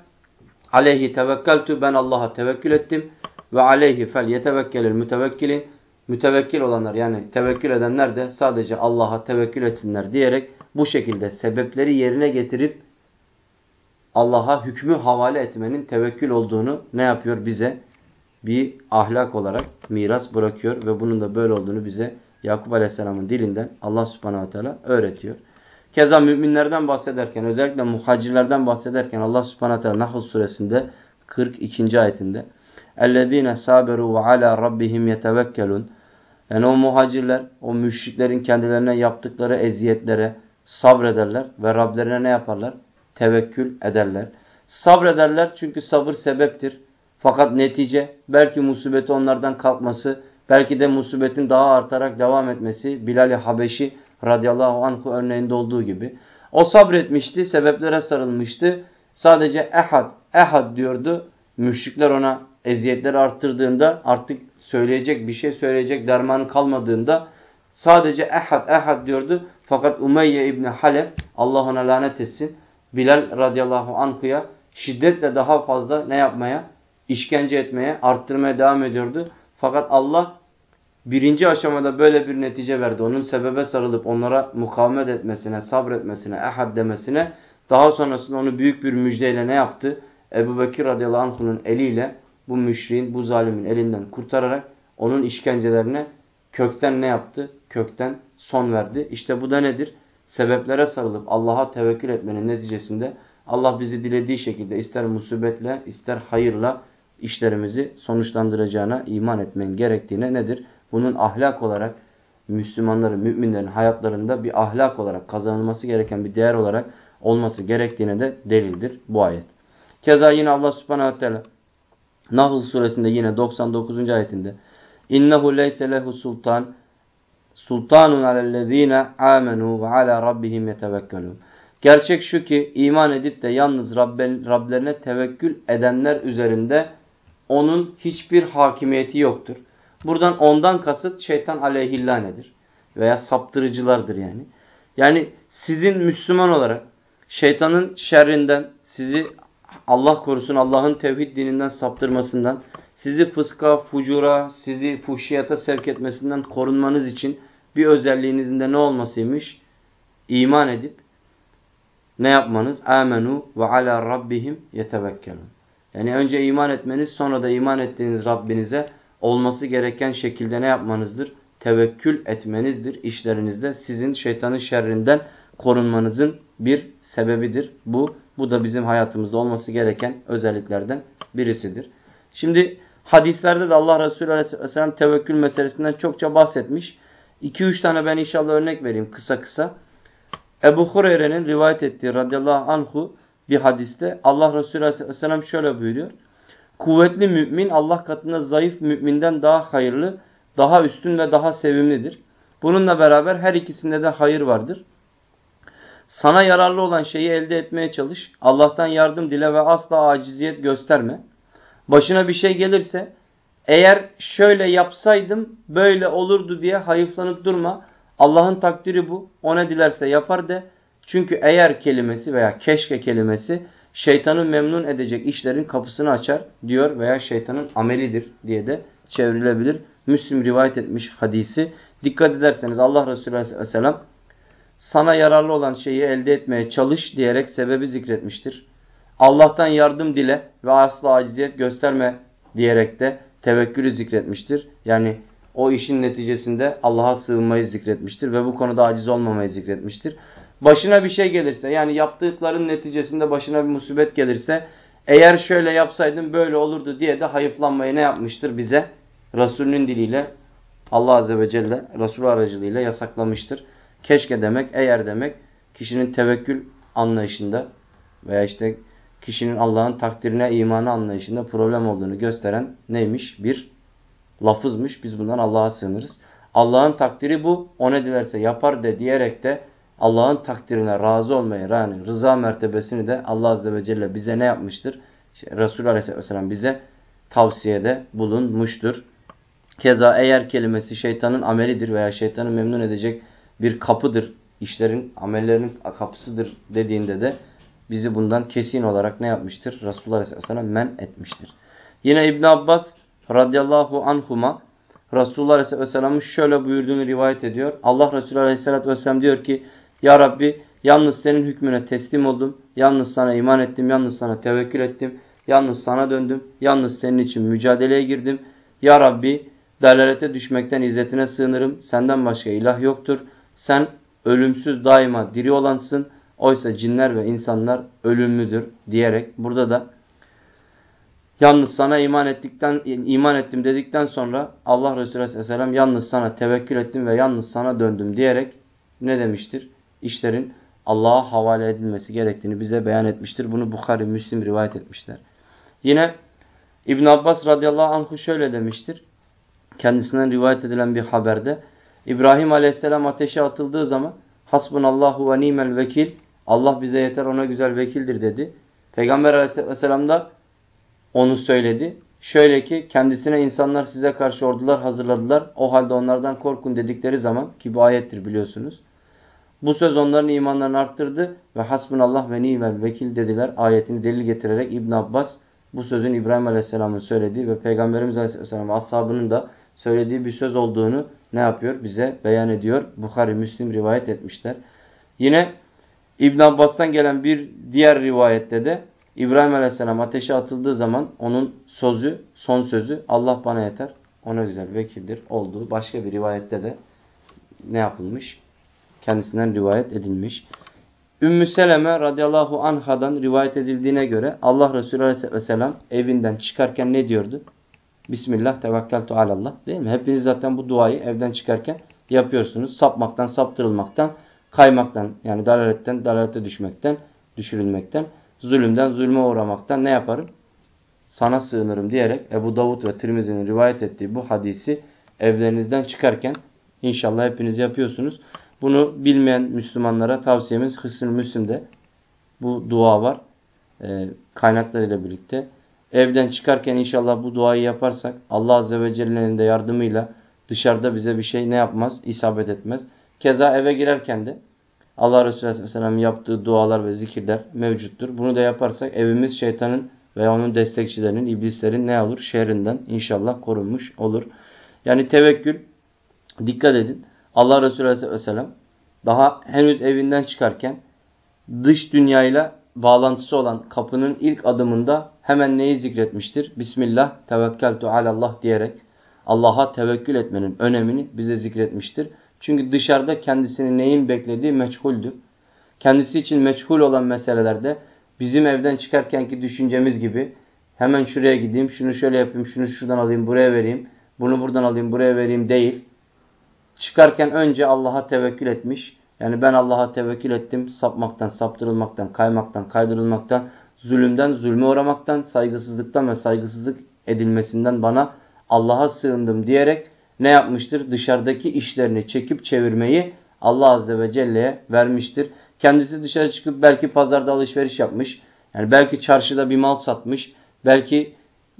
aleyhi tevekkeltü ben Allah'a tevekkül ettim ve aleyhi fel yetevekkelil mütevekkilin mütevekkil olanlar yani tevekkül edenler de sadece Allah'a tevekkül etsinler diyerek bu şekilde sebepleri yerine getirip Allah'a hükmü havale etmenin tevekkül olduğunu ne yapıyor bize? Bir ahlak olarak miras bırakıyor ve bunun da böyle olduğunu bize Yakup Aleyhisselam'ın dilinden Allah Subhanahu Teala öğretiyor. Keza müminlerden bahsederken özellikle muhacirlerden bahsederken Allah Subhanahu Teala Nahl suresinde 42. ayetinde اَلَّذ۪ينَ صَابَرُوا وَعَلَى رَبِّهِمْ يَتَوَكَّلُونَ Yani o muhacirler, o müşriklerin kendilerine yaptıkları eziyetlere sabrederler ve Rablerine ne yaparlar? Tevekkül ederler. Sabrederler çünkü sabır sebeptir. Fakat netice belki musibeti onlardan kalkması, belki de musibetin daha artarak devam etmesi Bilal-i Habeşi radıyallahu anhu örneğinde olduğu gibi. O sabretmişti, sebeplere sarılmıştı. Sadece ehad, ehad diyordu. Müşrikler ona eziyetleri arttırdığında artık söyleyecek bir şey söyleyecek dermanı kalmadığında sadece ehad, ehad diyordu. Fakat Umeyye İbni Halef Allah ona lanet etsin. Bilal radıyallahu anhuya şiddetle daha fazla ne yapmaya? işkence etmeye, arttırmaya devam ediyordu. Fakat Allah birinci aşamada böyle bir netice verdi. Onun sebebe sarılıp onlara mukavemet etmesine, sabretmesine, ehad demesine daha sonrasında onu büyük bir müjdeyle ne yaptı? Ebu Bekir radıyallahu anh'ın eliyle bu müşriğin, bu zalimin elinden kurtararak onun işkencelerine kökten ne yaptı? Kökten son verdi. İşte bu da nedir? Sebeplere sarılıp Allah'a tevekkül etmenin neticesinde Allah bizi dilediği şekilde ister musibetle ister hayırla işlerimizi sonuçlandıracağına iman etmen gerektiğine nedir? Bunun ahlak olarak Müslümanların, müminlerin hayatlarında bir ahlak olarak kazanılması gereken bir değer olarak olması gerektiğine de delildir bu ayet. Keza yine Allah subhanahu teala Nahl suresinde yine 99. ayetinde İnnehu leyse lehu sultan sultanun alellezine amenu ve ala rabbihim yetevekkelun. Gerçek şu ki iman edip de yalnız Rablerine tevekkül edenler üzerinde onun hiçbir hakimiyeti yoktur. Buradan ondan kasıt şeytan aleyhillanedir. Veya saptırıcılardır yani. Yani sizin Müslüman olarak şeytanın şerrinden, sizi Allah korusun Allah'ın tevhid dininden saptırmasından, sizi fıska, fucura, sizi fuhşiyata sevk etmesinden korunmanız için bir özelliğinizin de ne olmasıymış? İman edip ne yapmanız? Amenu ve ala rabbihim yetevekkelun. Yani önce iman etmeniz sonra da iman ettiğiniz Rabbinize olması gereken şekilde ne yapmanızdır? Tevekkül etmenizdir işlerinizde. Sizin şeytanın şerrinden korunmanızın bir sebebidir. Bu, bu da bizim hayatımızda olması gereken özelliklerden birisidir. Şimdi hadislerde de Allah Resulü Aleyhisselam tevekkül meselesinden çokça bahsetmiş. 2-3 tane ben inşallah örnek vereyim kısa kısa. Ebu Hureyre'nin rivayet ettiği radıyallahu anhu bir hadiste Allah Resulü Aleyhisselam şöyle buyuruyor. Kuvvetli mümin Allah katında zayıf müminden daha hayırlı, daha üstün ve daha sevimlidir. Bununla beraber her ikisinde de hayır vardır. Sana yararlı olan şeyi elde etmeye çalış. Allah'tan yardım dile ve asla aciziyet gösterme. Başına bir şey gelirse eğer şöyle yapsaydım böyle olurdu diye hayıflanıp durma. Allah'ın takdiri bu. O ne dilerse yapar de. Çünkü eğer kelimesi veya keşke kelimesi şeytanı memnun edecek işlerin kapısını açar diyor veya şeytanın amelidir diye de çevrilebilir. Müslim rivayet etmiş hadisi. Dikkat ederseniz Allah Resulü Aleyhisselam sana yararlı olan şeyi elde etmeye çalış diyerek sebebi zikretmiştir. Allah'tan yardım dile ve asla aciziyet gösterme diyerek de tevekkülü zikretmiştir. Yani o işin neticesinde Allah'a sığınmayı zikretmiştir ve bu konuda aciz olmamayı zikretmiştir. Başına bir şey gelirse yani yaptıkların neticesinde başına bir musibet gelirse eğer şöyle yapsaydım böyle olurdu diye de hayıflanmayı ne yapmıştır bize? Resulünün diliyle Allah Azze ve Celle Resul aracılığıyla yasaklamıştır. Keşke demek, eğer demek kişinin tevekkül anlayışında veya işte kişinin Allah'ın takdirine imanı anlayışında problem olduğunu gösteren neymiş? Bir lafızmış. Biz bundan Allah'a sığınırız. Allah'ın takdiri bu. O ne dilerse yapar de diyerek de Allah'ın takdirine razı olmaya yani rıza mertebesini de Allah Azze ve Celle bize ne yapmıştır? İşte Resulü Aleyhisselam bize tavsiyede bulunmuştur. Keza eğer kelimesi şeytanın amelidir veya şeytanı memnun edecek bir kapıdır, işlerin, amellerin kapısıdır dediğinde de bizi bundan kesin olarak ne yapmıştır? Resulullah Aleyhisselam men etmiştir. Yine İbn Abbas radıyallahu anhuma Resulullah Aleyhisselam'ın şöyle buyurduğunu rivayet ediyor. Allah Resulü Aleyhisselatü Vesselam diyor ki Ya Rabbi yalnız senin hükmüne teslim oldum. Yalnız sana iman ettim. Yalnız sana tevekkül ettim. Yalnız sana döndüm. Yalnız senin için mücadeleye girdim. Ya Rabbi dalalete düşmekten izzetine sığınırım. Senden başka ilah yoktur. Sen ölümsüz daima diri olansın. Oysa cinler ve insanlar ölümlüdür diyerek burada da yalnız sana iman ettikten iman ettim dedikten sonra Allah Resulü Aleyhisselam yalnız sana tevekkül ettim ve yalnız sana döndüm diyerek ne demiştir? İşlerin Allah'a havale edilmesi gerektiğini bize beyan etmiştir. Bunu Bukhari, Müslim rivayet etmişler. Yine İbn Abbas radıyallahu anh şöyle demiştir. Kendisinden rivayet edilen bir haberde İbrahim aleyhisselam ateşe atıldığı zaman Hasbunallahu ve nimel vekil Allah bize yeter ona güzel vekildir dedi. Peygamber aleyhisselam da onu söyledi. Şöyle ki kendisine insanlar size karşı ordular hazırladılar. O halde onlardan korkun dedikleri zaman ki bu ayettir biliyorsunuz. Bu söz onların imanlarını arttırdı ve hasbunallah ve nimel vekil dediler. Ayetini delil getirerek İbn Abbas bu sözün İbrahim Aleyhisselam'ın söylediği ve Peygamberimiz Aleyhisselam ashabının da söylediği bir söz olduğunu ne yapıyor? Bize beyan ediyor. Bukhari, Müslim rivayet etmişler. Yine İbn Abbas'tan gelen bir diğer rivayette de İbrahim Aleyhisselam ateşe atıldığı zaman onun sözü, son sözü Allah bana yeter, ona güzel vekildir olduğu başka bir rivayette de ne yapılmış? Kendisinden rivayet edilmiş. Ümmü Seleme radıyallahu anhadan rivayet edildiğine göre Allah Resulü aleyhisselam evinden çıkarken ne diyordu? Bismillah tevekkeltu alallah değil mi? Hepiniz zaten bu duayı evden çıkarken yapıyorsunuz. Sapmaktan, saptırılmaktan, kaymaktan yani dalaletten, dalalete düşmekten, düşürülmekten, zulümden, zulme uğramaktan ne yaparım? Sana sığınırım diyerek Ebu Davud ve Tirmizi'nin rivayet ettiği bu hadisi evlerinizden çıkarken inşallah hepiniz yapıyorsunuz. Bunu bilmeyen Müslümanlara tavsiyemiz Hısnül Müslim'de bu dua var. E, kaynaklarıyla birlikte. Evden çıkarken inşallah bu duayı yaparsak Allah Azze ve Celle'nin de yardımıyla dışarıda bize bir şey ne yapmaz? isabet etmez. Keza eve girerken de Allah Resulü Aleyhisselam'ın yaptığı dualar ve zikirler mevcuttur. Bunu da yaparsak evimiz şeytanın veya onun destekçilerinin, iblislerin ne olur? Şehrinden inşallah korunmuş olur. Yani tevekkül, dikkat edin. Allah Resulü Aleyhisselam daha henüz evinden çıkarken dış dünyayla bağlantısı olan kapının ilk adımında hemen neyi zikretmiştir? Bismillah, tevekkeltu alallah diyerek Allah'a tevekkül etmenin önemini bize zikretmiştir. Çünkü dışarıda kendisini neyin beklediği meçhuldür. Kendisi için meçhul olan meselelerde bizim evden çıkarkenki düşüncemiz gibi hemen şuraya gideyim, şunu şöyle yapayım, şunu şuradan alayım, buraya vereyim, bunu buradan alayım, buraya vereyim değil. Çıkarken önce Allah'a tevekkül etmiş. Yani ben Allah'a tevekkül ettim. Sapmaktan, saptırılmaktan, kaymaktan, kaydırılmaktan, zulümden, zulme uğramaktan, saygısızlıktan ve saygısızlık edilmesinden bana Allah'a sığındım diyerek ne yapmıştır? Dışarıdaki işlerini çekip çevirmeyi Allah Azze ve Celle'ye vermiştir. Kendisi dışarı çıkıp belki pazarda alışveriş yapmış. Yani belki çarşıda bir mal satmış. Belki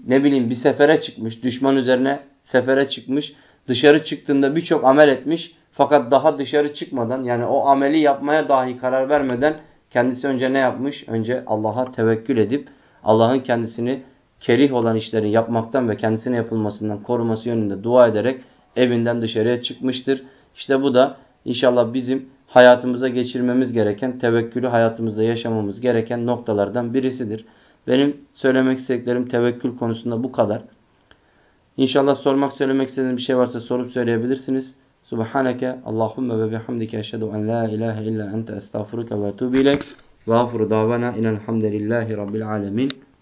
ne bileyim bir sefere çıkmış. Düşman üzerine sefere çıkmış. Dışarı çıktığında birçok amel etmiş. Fakat daha dışarı çıkmadan yani o ameli yapmaya dahi karar vermeden kendisi önce ne yapmış? Önce Allah'a tevekkül edip Allah'ın kendisini kerih olan işlerin yapmaktan ve kendisine yapılmasından koruması yönünde dua ederek evinden dışarıya çıkmıştır. İşte bu da inşallah bizim hayatımıza geçirmemiz gereken, tevekkülü hayatımızda yaşamamız gereken noktalardan birisidir. Benim söylemek istediklerim tevekkül konusunda bu kadar. İnşallah sormak söylemek istediğiniz bir şey varsa sorup söyleyebilirsiniz. سبحانك اللهم وبحمدك أشهد أن لا إله إلا أنت أستغفرك وأتوب إليك. وأغفر دعوانا إن الحمد لله رب العالمين.